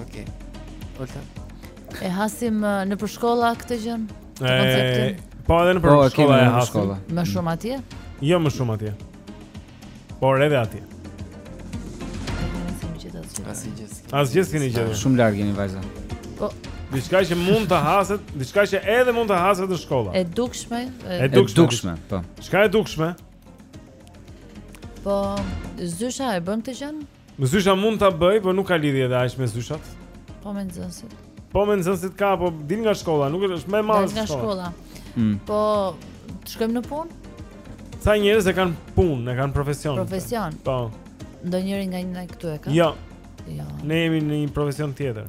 Okej. Olta. E hasim nëpër shkolla këtë gjë? Konceptin. Po edhe nëpër po, shkolla e hasim. Më shumë atje? Jo më shumë atje. Por edhe atje. Asgjë s'keni gjetur. Shumë larg jeni vajza. Po. Diçka që mund të haset, diçka që edhe mund të haset në shkolla. E dukshme, e dukshme, po. Çka e dukshme? Po, zysha e bën këtë gjë? Zysha mund ta bëjë, por nuk ka lidhje edhe aq me zyshat. Po me nxënësit. Po me nxënësit ka, po dil nga shkolla, nuk është më e madhe nga shkolla. Mm. Po të shkojmë në punë? Ca njerëz e kanë punë, e kanë profesion. Profesion. Po. Ndonjëri nga ne këtu e ka? Jo. Jo. Ne jemi në një profesion tjetër.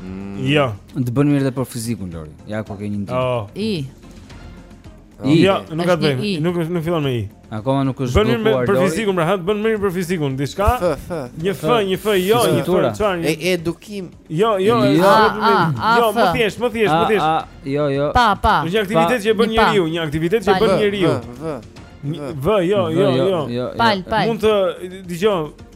Mm. Jo. Të bën mirë edhe për fizikun Lori. Ja ku ke një ndihmë. Oh. Fi. Fi. Jo, nuk ka të bëjë. Nuk nuk fillon me fi. Akoma nuk është bërë. Bën mirë për fizikun, pra, të bën mirë për fizikun, diçka? Një f, një f, jo, një f, çfarë? E edukim. Jo, jo, jo, jo, jo më thjesht, më thjesht, më thjesht. Jo, jo. Pa, pa. Një aktivitet që bën njeriu, një aktivitet që bën njeriu. V, v. V, jo, jo, jo. Pal, pal. Mund të dëgjoj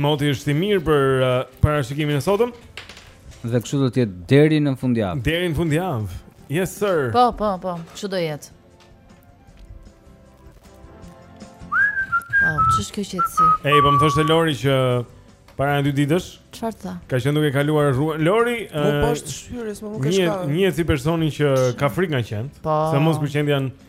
Moti është i mirë për uh, parashikimin e sotëm. Dhe kështu do të jetë deri në fundjavë. Deri në fundjavë. Yes sir. Po, po, po. Kështu do jetë. Wow, ç'është kjo qetësi? Ej, po më thoshte Lori që para dy ditësh. Çfarë tha? Ka qenë duke kaluar rrugën. Lori, po poshtë zyrës, më nuk e shkoj. Një si personi që ka frikë nga qentë, po. se mos ku qenë janë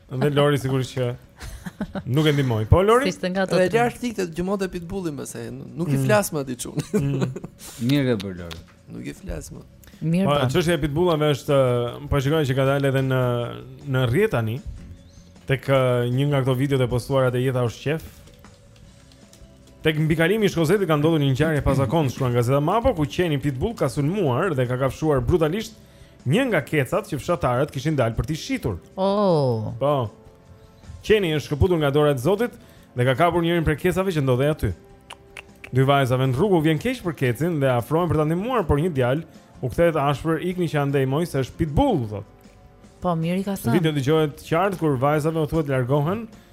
Dhe Lori sigurisht që nuk e ndihmoi. Po Lori? Ishte nga ato. Edhe lart ikte gjumot e pitbullin më se nuk i mm. flas më aty çun. Mm. Mirë ke bër Lori. Nuk i flas më. Mirë. Po çështja e pitbullave është po shikoj që ka dalë edhe në në rrjet tani tek një nga këto videot e postuara te Jeta osh qef. Tek mbikalimi i Shkozetit ka ndodhur një ngjarje e pazakontë shkruan gazeta Mapo ku qeni pitbull ka sulmuar dhe ka kafshuar brutalisht Një nga kecat që fshatarët kishin dalë për t'i shitur. Oh. Po. Qeni është shkëputur nga dora e të zotit dhe ka kapur njërin prej kecave që ndodhej aty. Dy vajzave në rrugë u vjen keq për kecin dhe afrohen për ta ndihmuar, por një djalë u kthehet ashpër, ikni që andej moj se është pitbull, thotë. Po, mirë i ka thënë. Në video dëgjohet qartë kur vajzave u thuhet largohen,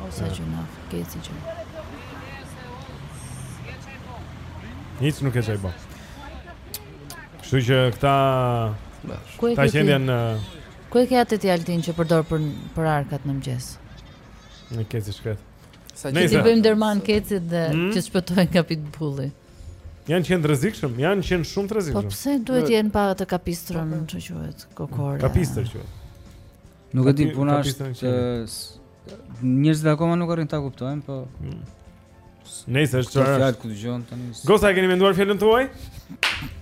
O sa gjynaf, keci. Nic nuk e çaj bë. Kështu që këta ta gjendën në Ku e ke atë ti Altin që përdor për për arkat në mëngjes? Në keci shkret. Sa që ti bëjmë derman kecit dhe hmm? që shpëtojnë nga pitbulli. Janë qen të rrezikshëm, janë qen shumë të rrezikshëm. Po pse duhet të jenë pa atë kapistrën, ç'quhet, kokore. Kapistër quhet. Nuk e di puna është njerëzit akoma nuk arrin ta kuptojnë, po hmm. Nëse është çfarë? Fjalë ku dëgjon tani. Goca e keni menduar fjalën tuaj?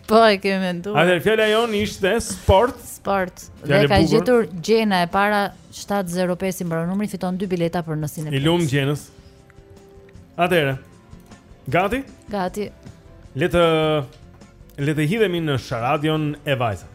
Po e kemi menduar. Atëherë fjala jonë ishte sport. Sport. Dhe e ka gjetur Gjena e para 705 i mbaron numri fiton dy bileta për në Cineplex. I lum Gjenës. Atëherë. Gati? Gati. Le të le të hidhemi në sharadën e vajzave.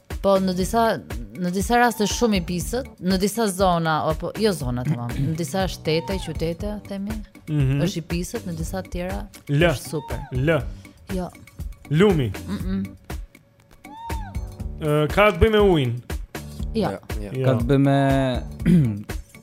Po në disa në disa raste shumë i pisët, në disa zona apo jo zona tamam, në disa shtete, qytete, themi, mm -hmm. është i pisët, në disa të tjera L. është super. L. Jo. Lumi. Mm -mm. Uh, ka të bëjë me ujin. Jo. Ja, ja. Ka të bëjë me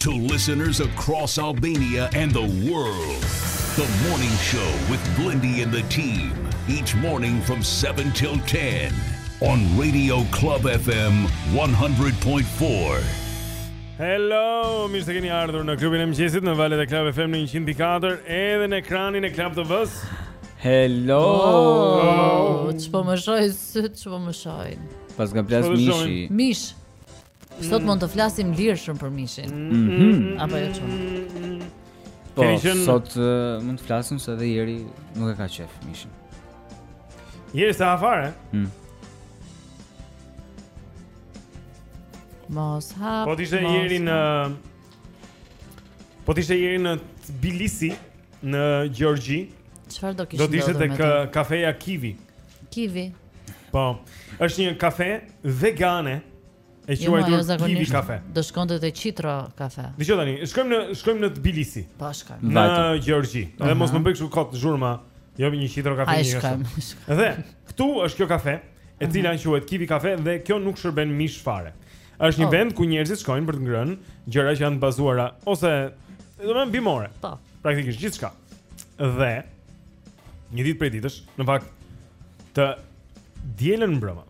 To listeners across Albania and the world, the morning show with Blendi and the team, each morning from 7 till 10 on Radio Club FM 100.4. Hello, mirë se keni ardhur në klubin e mëngjesit në valët e Club FM në 104 edhe në ekranin e Club TV-s. Hello. Oh, ç'po më shoj, ç'po më shoj. Pas nga plas mishi. Mish. Sot mund të flasim lirshëm për mishin. Mm -hmm. Apo jo çon. Po, qen... sot uh, mund të flasim se edhe Jeri nuk e ka qejf mishin. Jeri s'ha fare? Mm. Mos hap. Po t'ishte Jeri në Po t'ishte Jeri në Tbilisi, në Gjeorgji. Çfarë do kishte? Do t'ishte tek kafeja Kivi. Kivi. Po, është një kafe vegane e jo, quajtur jo, Kivi Kafe. Do shkonte te Citro Kafe. Dëgjo tani, shkojmë në shkojmë në Tbilisi. Po shkojmë. Në Gjeorgji. Edhe mos më bëj kështu kot zhurma. Jo një Citro Kafe një kështu. Dhe këtu është kjo kafe, e cila quhet Kivi Kafe dhe kjo nuk shërben mish fare. Është një oh. vend ku njerëzit shkojnë për të ngrënë gjëra që janë të bazuara ose domethënë bimore. Po. Praktikisht gjithçka. Dhe një ditë prej ditësh, në fakt të dielën mbrëma.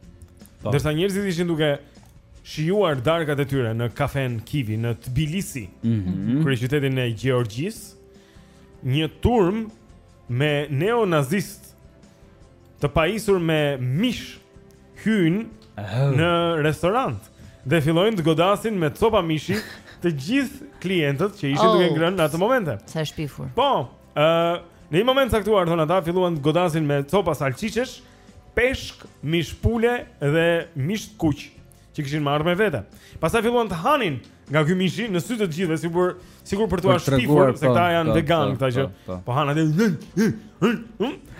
Po. Ndërsa njerëzit ishin duke shijuar darkat e tyre në kafen Kivi në Tbilisi, mm -hmm. kryeqytetin e Gjeorgjisë, një turmë me neonazistë të pajisur me mish hyjnë në restorant dhe fillojnë të godasin me copa mishi të gjithë klientët që ishin oh. duke ngrënë në atë moment. Sa e shpifur. Po, ë uh, në një moment të caktuar thonë ata filluan të godasin me copa salsiçesh, peshk, mish pule dhe mish të kuq. që kishin marrë me vete. Pastaj filluan të hanin nga ky mishi në sy të të gjithëve, sikur sikur për t'ua shpifur se këta po, janë po, veganë po, këta që po hanë aty.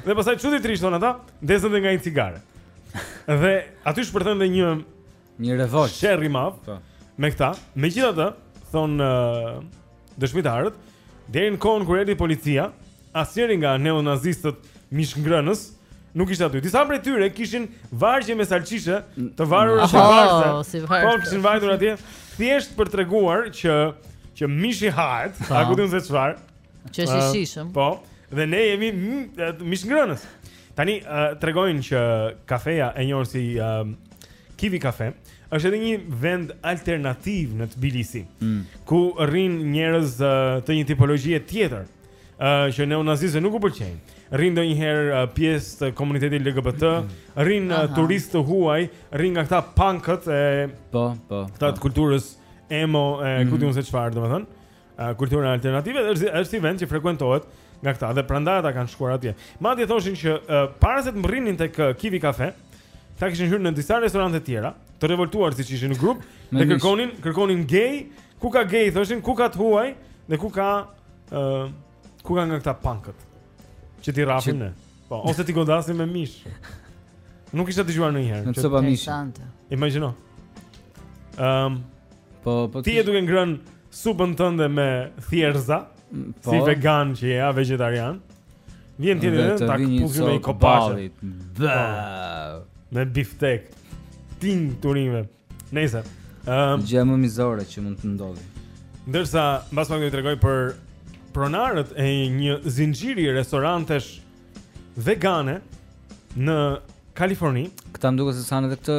Dhe pastaj çuditërisht thonë ata, ndezën dhe nga një cigare. Dhe aty shpërthen dhe një një revoltë. Sherr i madh. Me këta, megjithatë, thonë dëshmitarët deri në kohën kur erdhi policia, asnjëri nga neonazistët mishngrënës nuk ishte aty. Disa prej tyre kishin vargje me salsiçe të varura si varëse. Oh, si varëse. Po kishin vajtur atje thjesht për të treguar që që mishi hahet, po. a ku di unë se çfarë? Që është i shijshëm. Po. Dhe ne jemi mishngrënës. Tani uh, tregojnë që kafeja e njohur si uh, Kiwi Cafe Është edhe një vend alternativ në Tbilisi, mm. ku rrinë njerëz të një tipologjie tjetër, ë uh, që neonazistëve nuk u pëlqejnë. Rrinë ndonjëherë uh, pjesë të komunitetit LGBT, mm. rrinë uh, turistë të huaj, rrinë nga këta punkët e po, po. Këta të po. kulturës emo e mm. ku di unë se çfarë, domethënë. kultura alternative dhe është është vend që frekuentohet nga këta dhe prandaj ata kanë shkuar atje. Madje thoshin që uh, para se të mbrrinin tek uh, Kivi Cafe, ata kishin hyrë në disa restorante të tjera, të revoltuar siç ishin në grup dhe kërkonin kërkonin gay, ku ka gay thoshin, ku ka të huaj dhe ku ka uh, Ku ka nga këta pankët? Që t'i rrafin ne. Po, ose t'i godasin me mish. Nuk kisha dëgjuar ndonjëherë. Me copa mish. Imagjino. Ehm, po po ti je duke ngrën supën tënde me thjerza, mm, po, si vegan që je, a vegetarian. Vjen ti edhe ta këpus me kopaçe. Ba. Me biftek. Tin turinve. Nëse, ëm, um, gjë më mizore që mund të ndodhë. Ndërsa mbas pak do të tregoj për pronarët e një zinxhiri restorantesh vegane në Kaliforni. Këta më duket se kanë edhe këtë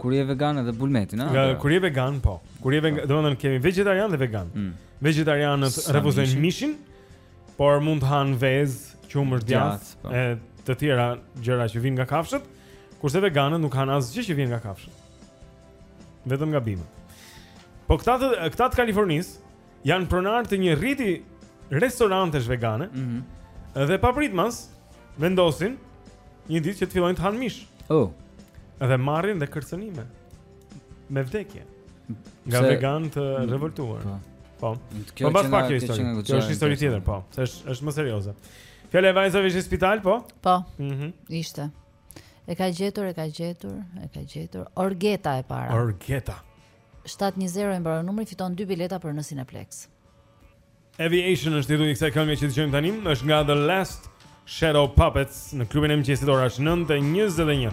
kur je vegan edhe bulmetin, a? Nga kur je vegan, po. Kur je vegan, po. domethënë kemi vegetarian dhe vegan. Mm. Vegetarianët refuzojnë mishin, por mund të hanë vezë, qumësht, djathë, po. e të tjera gjëra që vijnë nga kafshët. Mm. Kurse veganët nuk hanë asgjë që vjen nga kafshët. Vetëm nga bimët. Po këta të, këta të Kalifornisë janë pronarë të një rrjeti restorantesh vegane. Mhm. Mm dhe papritmas vendosin një ditë që të fillojnë të hanë mish. Oh. Dhe marrin dhe kërcënime me vdekje. Nga Se... vegan të mm, revoltuar. Po. Po. Po mbas pak kjo histori. Kjo është histori tjetër, po. Se është është më serioze. Fjala e vajzave ishte spital, po? Po. Mhm. Mm ishte. E ka gjetur, e ka gjetur, e ka gjetur. Orgeta e para. Orgeta. 720 e mbaron numri fiton dy bileta për në Cineplex. Aviation është titulli i kësaj kënge që dëgjojmë tani, është nga The Last Shadow Puppets në klubin e mëngjesit ora 9:21.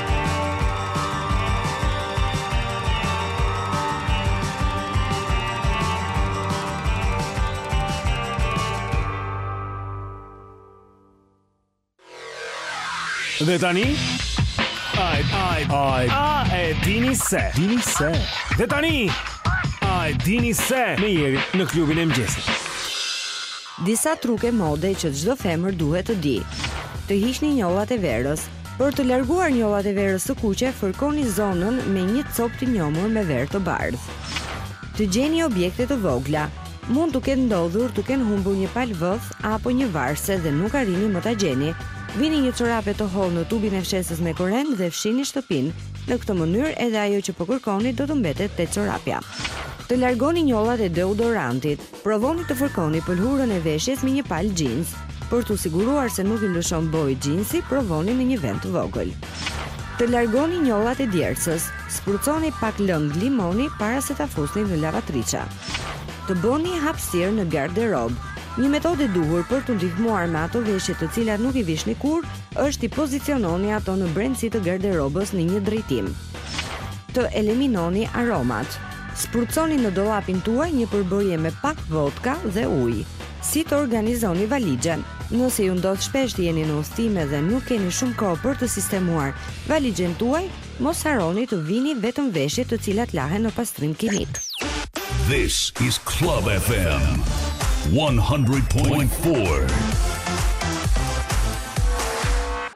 Dhe tani A, a, a, a e dini se dini se Dhe tani A e dini se me Jerin në klubin e mëngjesit Disa truke mode që çdo femër duhet të dijë Të hiqni njollat e verës Për të larguar njollat e verës së kuqe, fërkoni zonën me një copë të njomur me verë të bardhë. Të gjeni objekte të vogla. Mund t'u ketë ndodhur t'u kenë humbur një palë vëthë apo një varëse dhe nuk arrini më ta gjeni. Vini një çorape të hollë në tubin e fshesës me korrent dhe fshini shtëpinë. Në këtë mënyrë edhe ajo që po kërkoni do të mbetet te çorapja. Të largoni njollat e deodorantit. Provoni të fërkoni pëlhurën e veshjes me një palë xhins. Për t'u siguruar se nuk i lëshon bojë xhinsi, provoni në një vend të vogël. Të largoni njollat e djersës. Spurconi pak lëng limoni para se ta fusni në lavatriçe. Të bëni hapësirë në garderobë. Një metodë e duhur për t'u ndihmuar me ato veshje të cilat nuk i vishni kurrë, është t'i poziciononi ato në brendësi të garderobës në një drejtim. Të eliminoni aromat. Spruconi në dollapin tuaj një përbërje me pak vodka dhe ujë. Si të organizoni valixhen? Nëse ju ndodh shpesh të jeni në udhëtime dhe nuk keni shumë kohë për të sistemuar valixhen tuaj, mos harroni të vini vetëm veshje të cilat lahen në pastrim kimik. This is Club FM 100.4.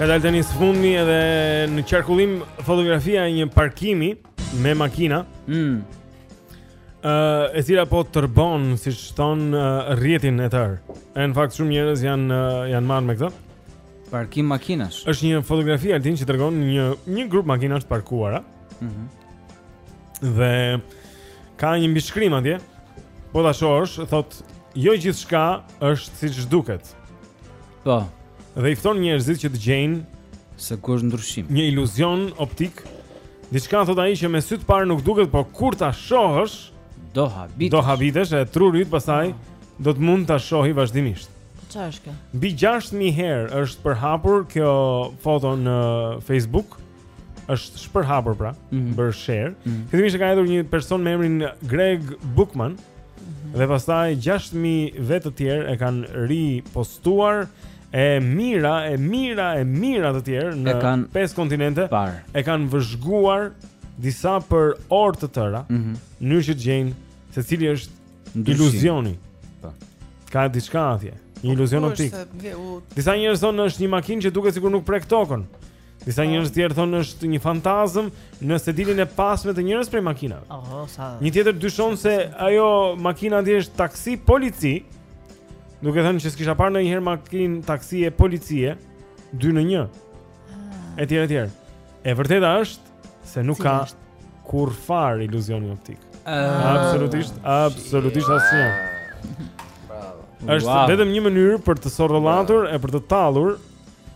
Ka dalë tani së fundmi edhe në qarkullim fotografia e një parkimi me makina mm. uh, E cila po tërbon, siç thonë, uh, rjetin e tërë E në fakt shumë njerëz janë, uh, janë marrë me këto Parkim makinash është një fotografi Altin që tregon një, një grup makinash të parkuara mm -hmm. Dhe ka një mbishkrim atje. Po ta shohësh, thot, jo gjithçka është siç duket. Po. Dhe i fton njerëzit që të gjejnë se ku është ndryshimi. Një iluzion optik. Diçka thot ai që me sy të parë nuk duket, por kur ta shohësh, do habitesh. Do habitesh e truri yt pastaj do të mund ta shohë vazhdimisht. Po çfarë është kjo? Mbi 6000 herë është përhapur kjo foto në Facebook. është shpërhapur pra, mm -hmm. bërë share. Mm -hmm. Fillimisht e ka hedhur një person me emrin Greg Bookman, mm -hmm. dhe pastaj 6.000 vetë të tjerë e kanë ripostuar, e mijëra, e mijëra, e mijëra të tjerë në kan 5 kontinente, par. e kanë vëzhguar disa për orë të tëra, mm -hmm. mënyrë që të gjejnë se cili është Ndryshim. iluzioni. Pa. Po. Ka diçka atje, një po, iluzion optik. Disa njerëz thonë është një makinë që duket sikur nuk prek tokën. Disa njerëz të tjerë thonë është një fantazëm në sedilin e pasme të njërës prej makinave. Oh, sa. Një tjetër dyshon se ajo makina atje është taksi polici. Duke thënë që s'kisha parë ndonjëherë makinë taksi e policie 2 në 1. Etj ah. etj. E vërteta është se nuk ka kurrfarë iluzioni optik. Ah. Absolutisht, absolutisht asnjë. Bravo. Është vetëm një mënyrë për të sorollatur e për të tallur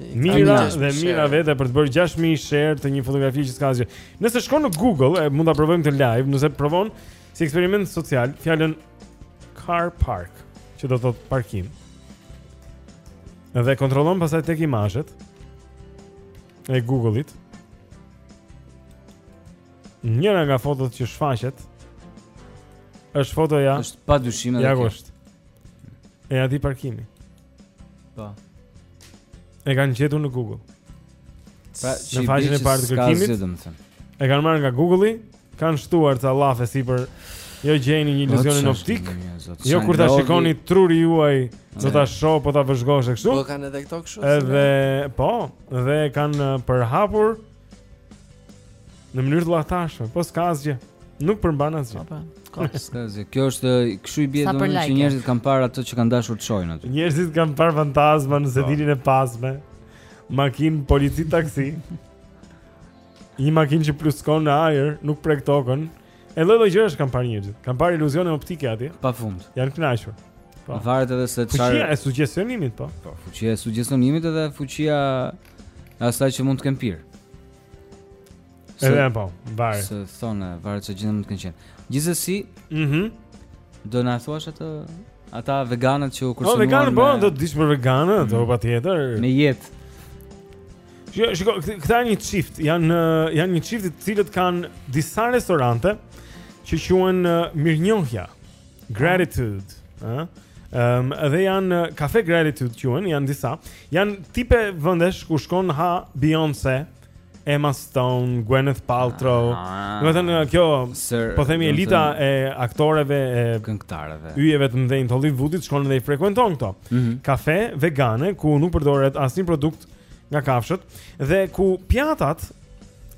Mijëra dhe mijëra vetë për të bërë 6000 share të një fotografi që s'ka asgjë. Nëse shkon në Google, e mund ta provojmë këtë live, nëse provon si eksperiment social fjalën car park, që do të thotë parkim. Dhe kontrollon pastaj tek imazhet e Google-it. Njëra nga fotot që shfaqet është fotoja është pa dyshim edhe kjo. E atij parkimi. Po. E kanë gjetur në Google. Pra, në faqen e parë të kërkimit. E kanë marrë nga Google-i, kanë shtuar ca llafe sipër. Jo gjeni një po, iluzionin optik. Jo kur ta shikoni truri juaj, do ta shohë po ta vëzhgosh kështu. Po kanë edhe këto kështu. Edhe po, dhe e kanë uh, përhapur Në mënyrë të lahtashme, po s'ka asgjë. Nuk përmban asgjë. Po, po. S'ka asgjë. Kjo është kshu i bie domethënë që njerëzit kanë parë ato që kanë dashur të shojnë aty. Njerëzit kanë parë fantazma në, po, sedilen e pasme. Makinë polici taksi. Një makinë që pluskon në ajër, nuk prek tokën. E lloj lloj gjërash kanë parë njerëzit. Kanë parë iluzione optike atje. Pafund. Janë kënaqur. Po. Varet edhe se çfarë. Fuqia e sugjestionimit, po. Po, fuqia e sugjestionimit edhe fuqia E asaj që mund të kenë pirë. Edhe po, varet. Se thonë, varet se gjithë mund të kenë qenë. Gjithsesi, mhm. Mm do na thuash ata veganët që u kërcënuan. Po veganë po, do të dish për veganë, mm -hmm. patjetër. Me vdekje. Jo, shiko, këta janë një çift, janë janë një çift të cilët kanë disa restorante që quhen Mirënjohja. Gratitude, ëh. Ehm, um, dhe janë kafe gratitude quhen, janë disa. Jan tipe vendesh ku shkon ha Beyoncé, Emma Stone, Gwyneth Paltrow. Ah. Domethënë kjo, po themi elita e aktoreve e këngëtarëve. Yjeve të mëdhenj të Hollywoodit shkon dhe i frekuenton këto. Mm -hmm. Kafe vegane ku nuk përdoret asnjë produkt nga kafshët dhe ku pjatat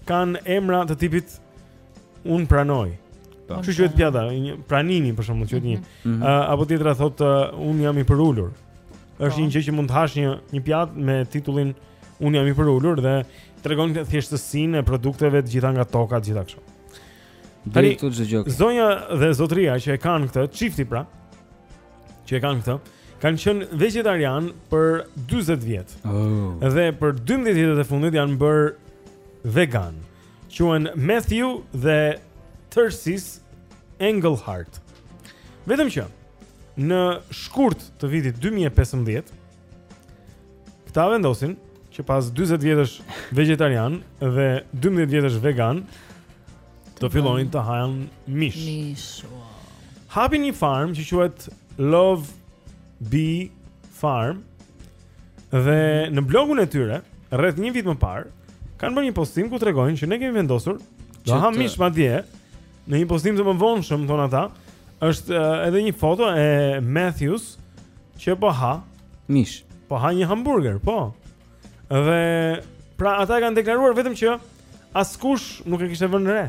kanë emra të tipit Un pranoj. Po. Kështu quhet pjata, unë pranoj për shembull quhet një. Mhm. Mhm. Ë apo tjetra thotë uh, un jam i përulur. Është po. një gjë që mund të hash një një pjatë me titullin un jam i përulur dhe tregon thjeshtësinë e produkteve të gjitha nga toka, të gjitha kështu. Tani këtu çdo gjë. Zonja dhe zotria që e kanë këtë çifti pra, që e kanë këtë, kanë qenë vegetarian për 40 vjet. Oh. Dhe për 12 vjet e fundit janë bër vegan. Quhen Matthew dhe Terces Engelhart Vetëm që Në shkurt të vitit 2015 Këta vendosin Që pas 40 vjetësh vegetarian Dhe 12 vjetësh vegan Të fillonin të hanin mish Mish Hapin një fermë që quhet Love Be Farm Dhe në blogun e tyre, rreth një vit më parë, kanë bërë një postim ku tregojnë që ne kemi vendosur të hamë mish madje në një postim të mëvonshëm thon ata, është uh, edhe një foto e Matthews që po ha mish. Po ha një hamburger, po. Dhe pra ata e kanë deklaruar vetëm që askush nuk e kishte vënë re.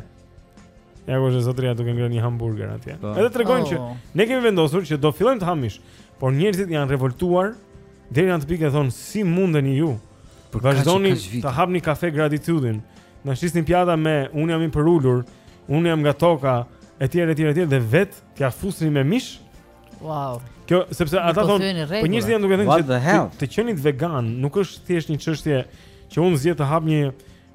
Ja ku është zotria duke ngrënë një hamburger atje. Po. Edhe tregojnë oh. që ne kemi vendosur që do fillojmë të hamë mish, por njerëzit janë revoltuar deri në atë pikë e thon si mundeni ju? Po vazhdoni të hapni kafe gratitudin. Na shisni pjata me unë jam i përulur, unë jam nga toka etj etj etj dhe vet t'ia fusni me mish. Wow. Kjo sepse ata po thonë, po njerëzit janë duke thënë që të qenit vegan nuk është thjesht një çështje që unë zgjedh të ha një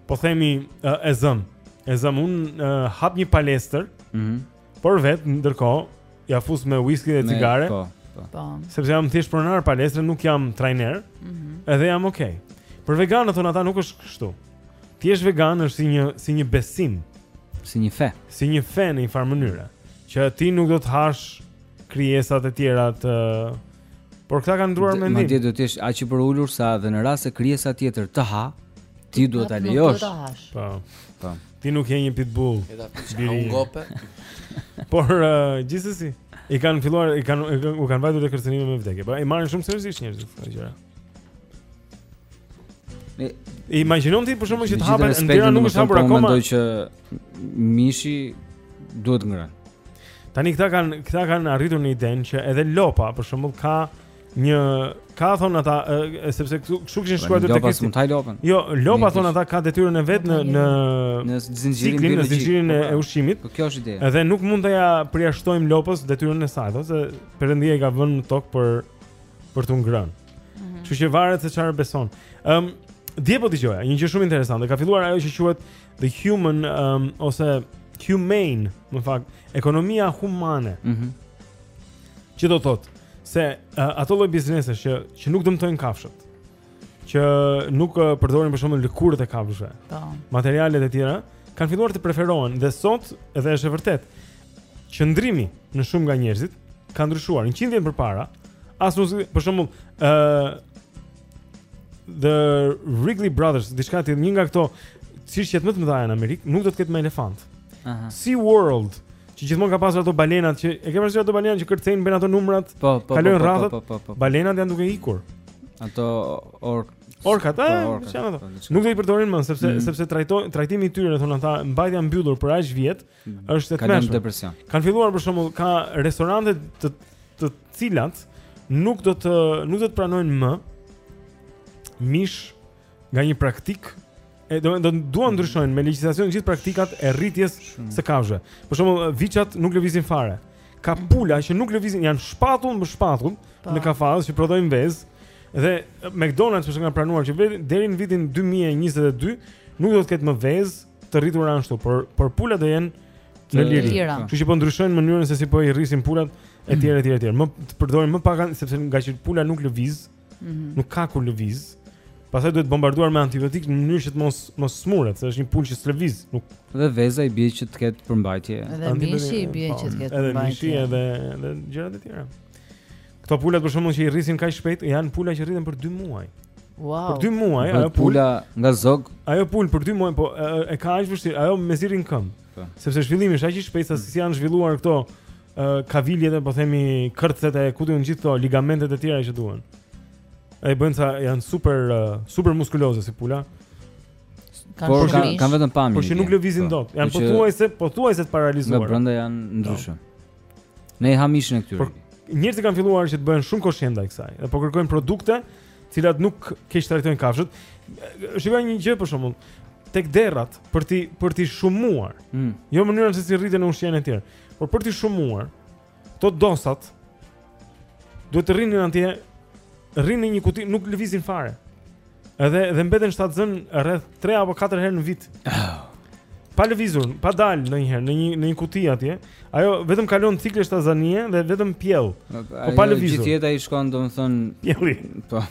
po themi uh, e zëm. E zëm un uh, hap një palestër. Mhm. Mm por vet ndërkohë ja fus me whisky dhe cigare. Po, po. Po. Sepse jam thjesht pronar palestre, nuk jam trajner. Mhm. Mm edhe jam okay. Por veganët thonë ata nuk është kështu. Të jesh vegan është si një si një besim, si një fe. Si një fe në një farë mënyre, që ti nuk do të hash krijesat e tjera të Por këta kanë ndruar mendim. Madje do të jesh aq i përulur sa edhe në rast se krijesa tjetër të ha, ti duhet ta lejosh. Po. Po. Ti nuk je një pitbull. Edhe ti je gope. Por uh, gjithsesi, i kanë filluar, i kanë u kanë vajtur edhe kërcënime me vdekje. Pra i marrin shumë seriozisht njerëzit këto gjëra. Imagjino ti për shkakun që të hapen ndërsa nuk është hapur po akoma. Mendoj që mishi duhet ngrënë. Tani këta kanë këta kanë arritur në idenë që edhe lopa për shembull ka një ka thon ata e, sepse këtu kështu kishin pra, shkuar te tekis. Lopa mund lopën. Jo, lopa thon ata ka detyrën e vet në në në zinxhirin biologjik. Në zinxhirin e, po, e ushqimit. Po kjo është ide. Edhe nuk mund t'ia përjashtojmë lopës detyrën e saj, thotë se Perëndia i ka vënë në tokë për për t'u ngrënë. Mhm. Kështu që varet se çfarë beson. Ëm um, dje po dëgjoja një gjë shumë interesante. Ka filluar ajo që quhet the human um, ose humane, në fakt, ekonomia humane. Mhm. Mm që do thot se uh, ato lloj biznesesh që që nuk dëmtojnë kafshët, që nuk uh, përdorin për shembull lëkurët e kafshëve. Po. Materialet e tjera kanë filluar të preferohen dhe sot edhe është e vërtetë. qëndrimi në shumë nga njerëzit ka ndryshuar. Një vit më përpara, as nuk si, për shembull, uh, The Wrigley Brothers, diçka e tillë një nga këto cirqet më të mëdha në Amerikë, nuk do të ketë më elefant. Aha. Sea World, që gjithmonë ka pasur ato balenat që e ke parasysh ato balenat që kërcejnë bën ato numrat, po, po, po, kalojnë rrathët. Po, po, po, po, po. Balenat janë duke ikur. Ato ork orkat, a, çfarë ato? Nuk do i përdorin më sepse mm. sepse trajtojnë trajtimi i tyre, thonë ata, mbajtja mbyllur për aq vjet, ëh, Është e tmerrshme. Kanë depresion. Kan filluar për shembull ka restorante të të cilat nuk do të nuk do të pranojnë më mish nga një praktikë e do do duan mm. ndryshojnë me legjislacion gjithë praktikat e rritjes mm. së kafshëve. Për shembull, viçat nuk lëvizin fare. Ka mm. pula që nuk lëvizin, janë shpatull me shpatull po. në kafaz që prodhojnë vezë dhe McDonald's që kanë pranuar që deri në vitin 2022 nuk do të ketë më vezë të rritura ashtu, por por pulat do jenë në liri. Kështu që po ndryshojnë mënyrën se si po i rrisin pulat etj etj etj. Do të përdorin më pak sepse ngaqë pula nuk lëviz, mm -hmm. nuk ka ku lëviz. Pastaj duhet bombarduar me antibiotik në mënyrë që të mos mos smuret, se është një pulë që s'lëviz. Nuk dhe veza i bie që të ketë përmbajtje. Dhe mishi i bie po, që të ketë përmbajtje. Edhe mishi edhe edhe gjërat e tjera. Këto pulat për shkakun që i rrisin kaq shpejt janë pula që rriten për 2 muaj. Wow. Për 2 muaj ajo pula nga zog. Ajo pul për 2 muaj, po e, e ka aq vështirë, ajo mezi rri në këmbë. Po. Sepse zhvillimi është aq i shpejtë sa s'i janë zhvilluar këto kaviljet e po themi kërcet e ku di unë gjithë këto ligamentet e tjera që duhen. E bëjnë sa janë super super muskuloze si pula. Kan por kanë kan vetëm pamje. Por që nuk lëvizin po. dot. Janë pothuajse pothuajse të paralizuara. Nga brenda janë ndryshe. Po. Ne e hamë mishin e këtyre. Por njerëzit kanë filluar që të bëhen shumë koshient ndaj kësaj. Dhe po kërkojnë produkte, të cilat nuk keqtrajtojnë kafshët. Shiko një gjë për shembull, tek derrat për t'i për t'i shumuar. Mm. Jo në mënyrën se si rriten, ushqehen e tjerë, por për t'i shumuar. Këto dosat duhet të rrinin atje, rrinë në një kuti, nuk lëvizin fare. Edhe dhe mbeten shtatzënë rreth 3 apo 4 herë në vit. Pa lëvizur, pa dal ndonjëherë në një në një kuti atje. Ajo vetëm kalon cikle shtatzanie dhe vetëm pjell. Po pa lëvizur. Gjithë jeta i shkon domethënë pjell. Po.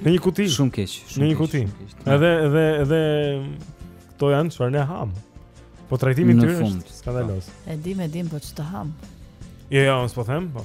Në një kuti. Shumë keq, shumë keq. Në një kuti. Edhe edhe edhe këto janë çfarë ne hamë. Po trajtimi i tyre është skandaloz. Po. E dimë, e dimë po ç'të hamë. Jo, jo, s'po them, po.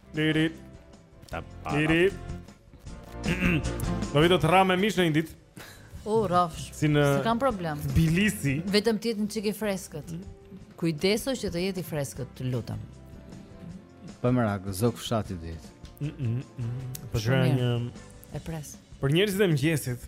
Liri. Liri. Do vij të të hamë mish ndonjë ditë. U oh, rrofsh. Si në S'e kam problem. Bilisi. Vetëm të jetë një çikë i freskët. Kujdesu që të jetë i freskët, të lutem. Po merak, zog fshati dihet. Mm, mm, mm. Po jeni e pres. Për njerëzit e mëngjesit.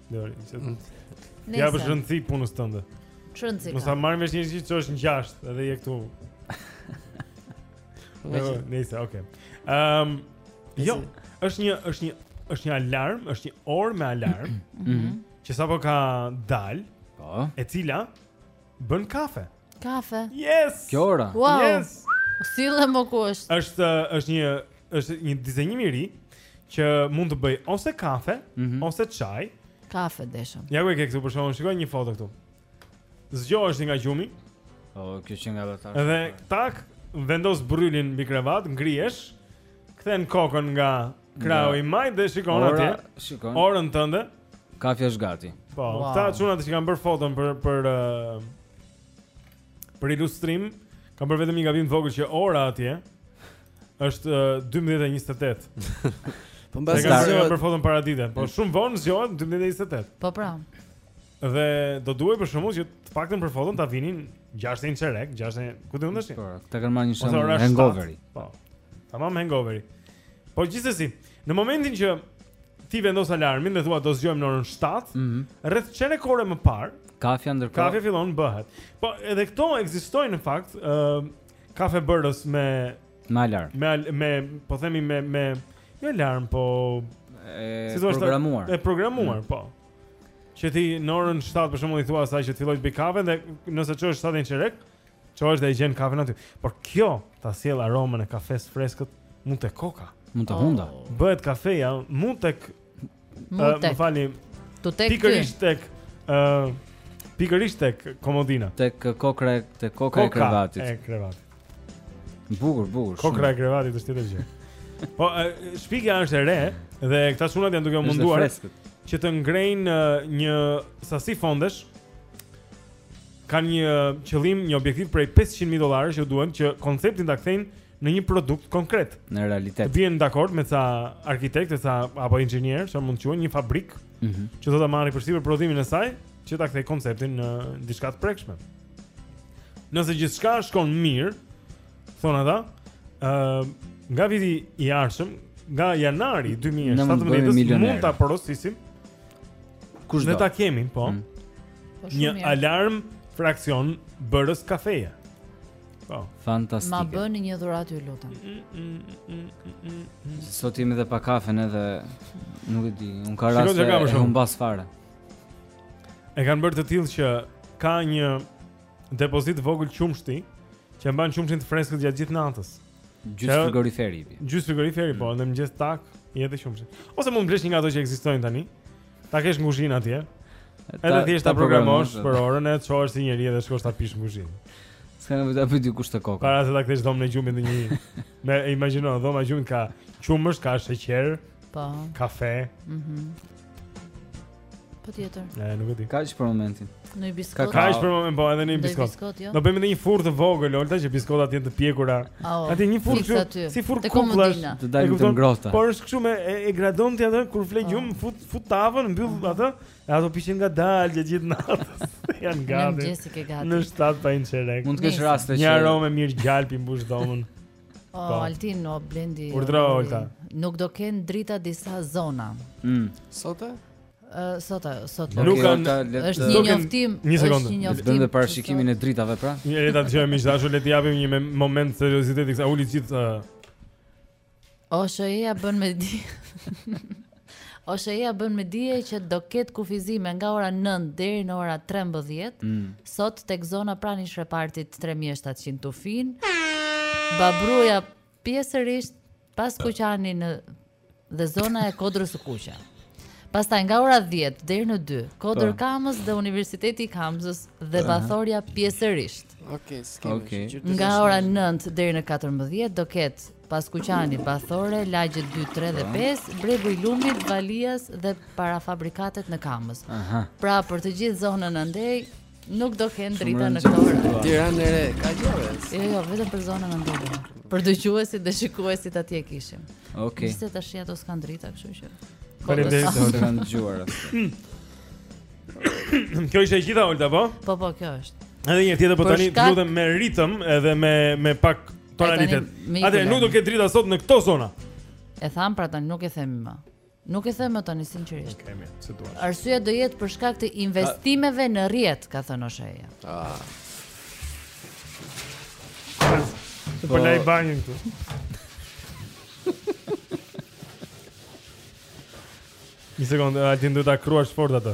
Lori, se të... Nëse... I jep rëndësi punës tënde. Rëndësi ka. Me sa marr vesh je njeri që çohesh në gjashtë edhe je këtu. Nëse, oke. Ehm, jo, është një, është një, është një alarm, është një orë me alarm, mhm. që sapo ka dalë, po. e cila, Bën kafe. Kafe. Yes. Kjo ora. Wow. Yes. Sillma ku është. Është është një është një dizenjim i ri që mund të bëj ose kafe mm -hmm. ose çaj. Kafe deshëm. Ja ku e ke këtu për shembull, shiko një foto këtu. Zgjohesh nga gjumi. O, oh, kjo që nga do tash. Dhe tak vendos brylin mbi krevat, ngrihesh, kthen kokën nga Krahu i majtë dhe shikon atje. Ora, shikon. Orën tënde. Kafja është gati. Po, wow. këta çunat që kanë bërë foton për për uh, për ilustrim, kanë bërë vetëm një gabim të vogël që ora atje është uh, 12:28. Po mbase ka bërë foton paradite, po shumë vonë zgjohet 12:28. Po pra. Dhe do duhej për shembull që të paktën për foton ta vinin 6 e një çerek, 6 e një ç, ku di unë tash? Po, ta kanë marrë një shembull hangoveri. Po. Tamam hangoveri. Po gjithsesi, në momentin që ti vendos alarmin dhe thua do zgjohem në orën 7, mm -hmm. rreth çerek ore më parë, kafja ndërkohë. Kafja fillon bëhet. Po edhe këto ekzistojnë në fakt, ë uh, kafebërës me me alarm. Me al, me po themi me me jo alarm, po e si programuar. E programuar, mm. po. Që ti në orën 7 për shembull i thua asaj që të fillojë të bëjë kafen dhe nëse çohesh 7 e një çerek, çohesh dhe e gjen kafen aty. Por kjo ta sjell aromën e kafes së freskët mu te koka. Mu te hunda. Oh. Bëhet kafeja mu tek... Më falni... Tu tek pikërisht tek... Uh, pikërisht tek komodina. Tek kokrra, tek koka, koka e krevatit. e krevatit. Bukur, bukur. Kokrra e krevatit është tjetër gjë. Po, shpikja është e re dhe këta çunat janë duke u munduar që të ngrejnë një sasi fondesh. Kanë një qëllim, një objektiv prej 500.000 dollarësh që u duhen që konceptin ta kthejnë në një produkt konkret. Në realitet. Të bien dakord me ca arkitektë, ca apo inxhinier, çfarë mund të quhen një fabrikë, mm -hmm. që do ta marrë përsipër prodhimin e saj, që ta kthejë konceptin në diçka të prekshme. Nëse gjithçka shkon mirë, thonë ata, ë uh, nga viti i ardhshëm, nga janari 2017 mund ta porosisim. Kush do? Dhe ta kemi, po. Hmm. po një mirë. alarm fraksion bërës kafeja. Po. Fantastike. Ma bëni një dhuratë ju lutem. Sot jemi edhe pa kafen edhe nuk e di, unë ka rast të humbas fare. e kanë bërë të tillë që ka një depozitë të vogël qumshti që e mban qumështin të freskët gjatë gjithë natës. Gjysmë frigoriferi. Gjysmë frigoriferi po, mm. në mëngjes tak i hedh qumështin. Ose mund të blesh një nga ato që ekzistojnë tani. Ta kesh në kuzhinë atje. Edhe thjesht ta programosh për orën e çohesh si njeri edhe shkosh ta pish në kuzhinë. S'ka nevojë ta pijë dikush te koka Para se ta kthesh dhomën e gjumit në një Me imagjinu, dhoma e gjumit ka qumësht, ka sheqer po. Kafe mm -hmm. Po tjetër. Ne nuk e di. Kaq për momentin. Në një biskot. Ka kaq për momentin, po edhe në një biskot. biskot jo? Do bëjmë edhe një furrë të vogël, Olta, që biskotat të jenë të pjekura. Oh, Atë një furrë kështu, si furrë kukullash. Të dalin të ngrohta. Por është kështu me e, e gradon ti atë kur fle gjumë, oh. fut fut tavën, mbyll oh. atë, e ato piqen ngadalë gjatë gjithë natës. Janë gati. Në 7 pa një çerek. Mund të kesh raste që një aromë e mirë gjalpi mbush dhomën. O, oh, po. Altin, o, Blendi Urdhëro, Olta Nuk do kenë drita disa zona mm. Sot? Uh, sot, sot Nuk kanë është një njoftim Një sekundë Një njoftim Dëgjojmë dhe parashikimin e dritave, pra Ndërkaq atëherë miq të dashur Le t'i japim një moment seriositet A uli gjithë uh... OSHEE-ja bën me di OSHEE-ja bën me dije që do ketë kufizime nga ora 9 deri në orën 13 mm. sot tek zona pranë ish-repartit 3700 Tufin. Babrruja pjesërisht Paskuqani dhe zona e Kodrës së Kuqe. Pastaj nga ora 10 deri në 2, Kodër po. Kamëz dhe Universiteti i Kamzës dhe Bathorja pjesërisht. Okej, okay, s'kemi. Okay. Nga ora 9 deri në 14 do ketë Paskuqani, Bathore, lagjet dy, tre dhe po. pesë, bregu i lumit, Valias dhe parafabrikatet në Kamëz. Aha. Pra për të gjithë zonën andej nuk do kenë drita në këto orë. Tirana e Re, ka gjë. Jo, jo, vetëm për zonën andej. Për dëgjuesit dhe shikuesit atje kishim. Okej. Okay. Ishte tash ato s'kanë drita, kështu që. Faleminderit që na dëgjuat. Kjo ishte e gjitha Olta, po? Po, po, kjo është. Edhe një tjetër po tani të lutem me ritëm edhe me me pak Tonalitet. Atëherë nuk do ketë drita sot në këto zona. E thamë pra tani nuk e them më. Nuk e them më tani sinqerisht. Okej, mirë, s'e dua. Arsyeja do jetë për shkak të investimeve në rrjet, ka thënë OSHEE-ja. Ah. Të po laj banjën këtu. Një sekondë, Altin duhet ta kruash fort atë?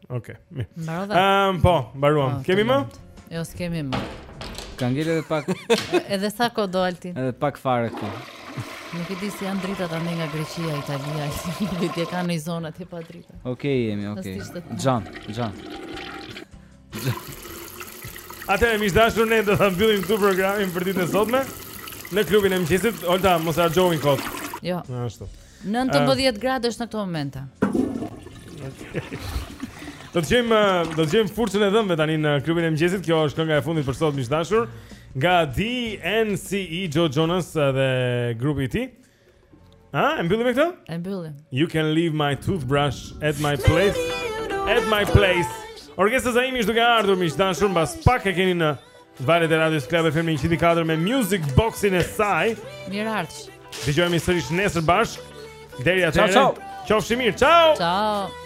Okej, okay, mirë. Mbarova. Ehm, um, po, mbaruam. Oh, kemi më? Jo, s'kemi më. Ka ngelur edhe pak. edhe sa kohë do Altin? Edhe pak fare këtu. Nuk e di si janë dritat nga Greqia, Italia, dhe ato kanë ndonjë zonë atje pa drita. Okej, okay, jemi, okej. Okay. Gjan, gjan. Atëherë miq të dashur ne do ta mbyllim këtu programin për ditën e sotme. Në klubin e mëngjesit, Olta, mos e harxhoni kot. Jo. Në ashtu. 19 gradë është në këto momente. Do të gjejmë do të gjejmë furçën e dhëmbëve tani në klubin e mëngjesit. Kjo është kënga e fundit për sot miq të dashur nga DNCE Joe Jonas dhe grupi i tij. Ha, e mbyllim me këtë? E mbyllim. You can leave a toothbrush at my place. At my place. Orgesa Zaimi është duke ardhur miq të dashur, mbas pak e keni në Valët e radios Club FM 100.4 me Music Boxin e saj Mirë ardhtë Dëgjohemi sërish nesër bashkë Deri atëherë Ciao, ciao Qofshi mirë, ciao Ciao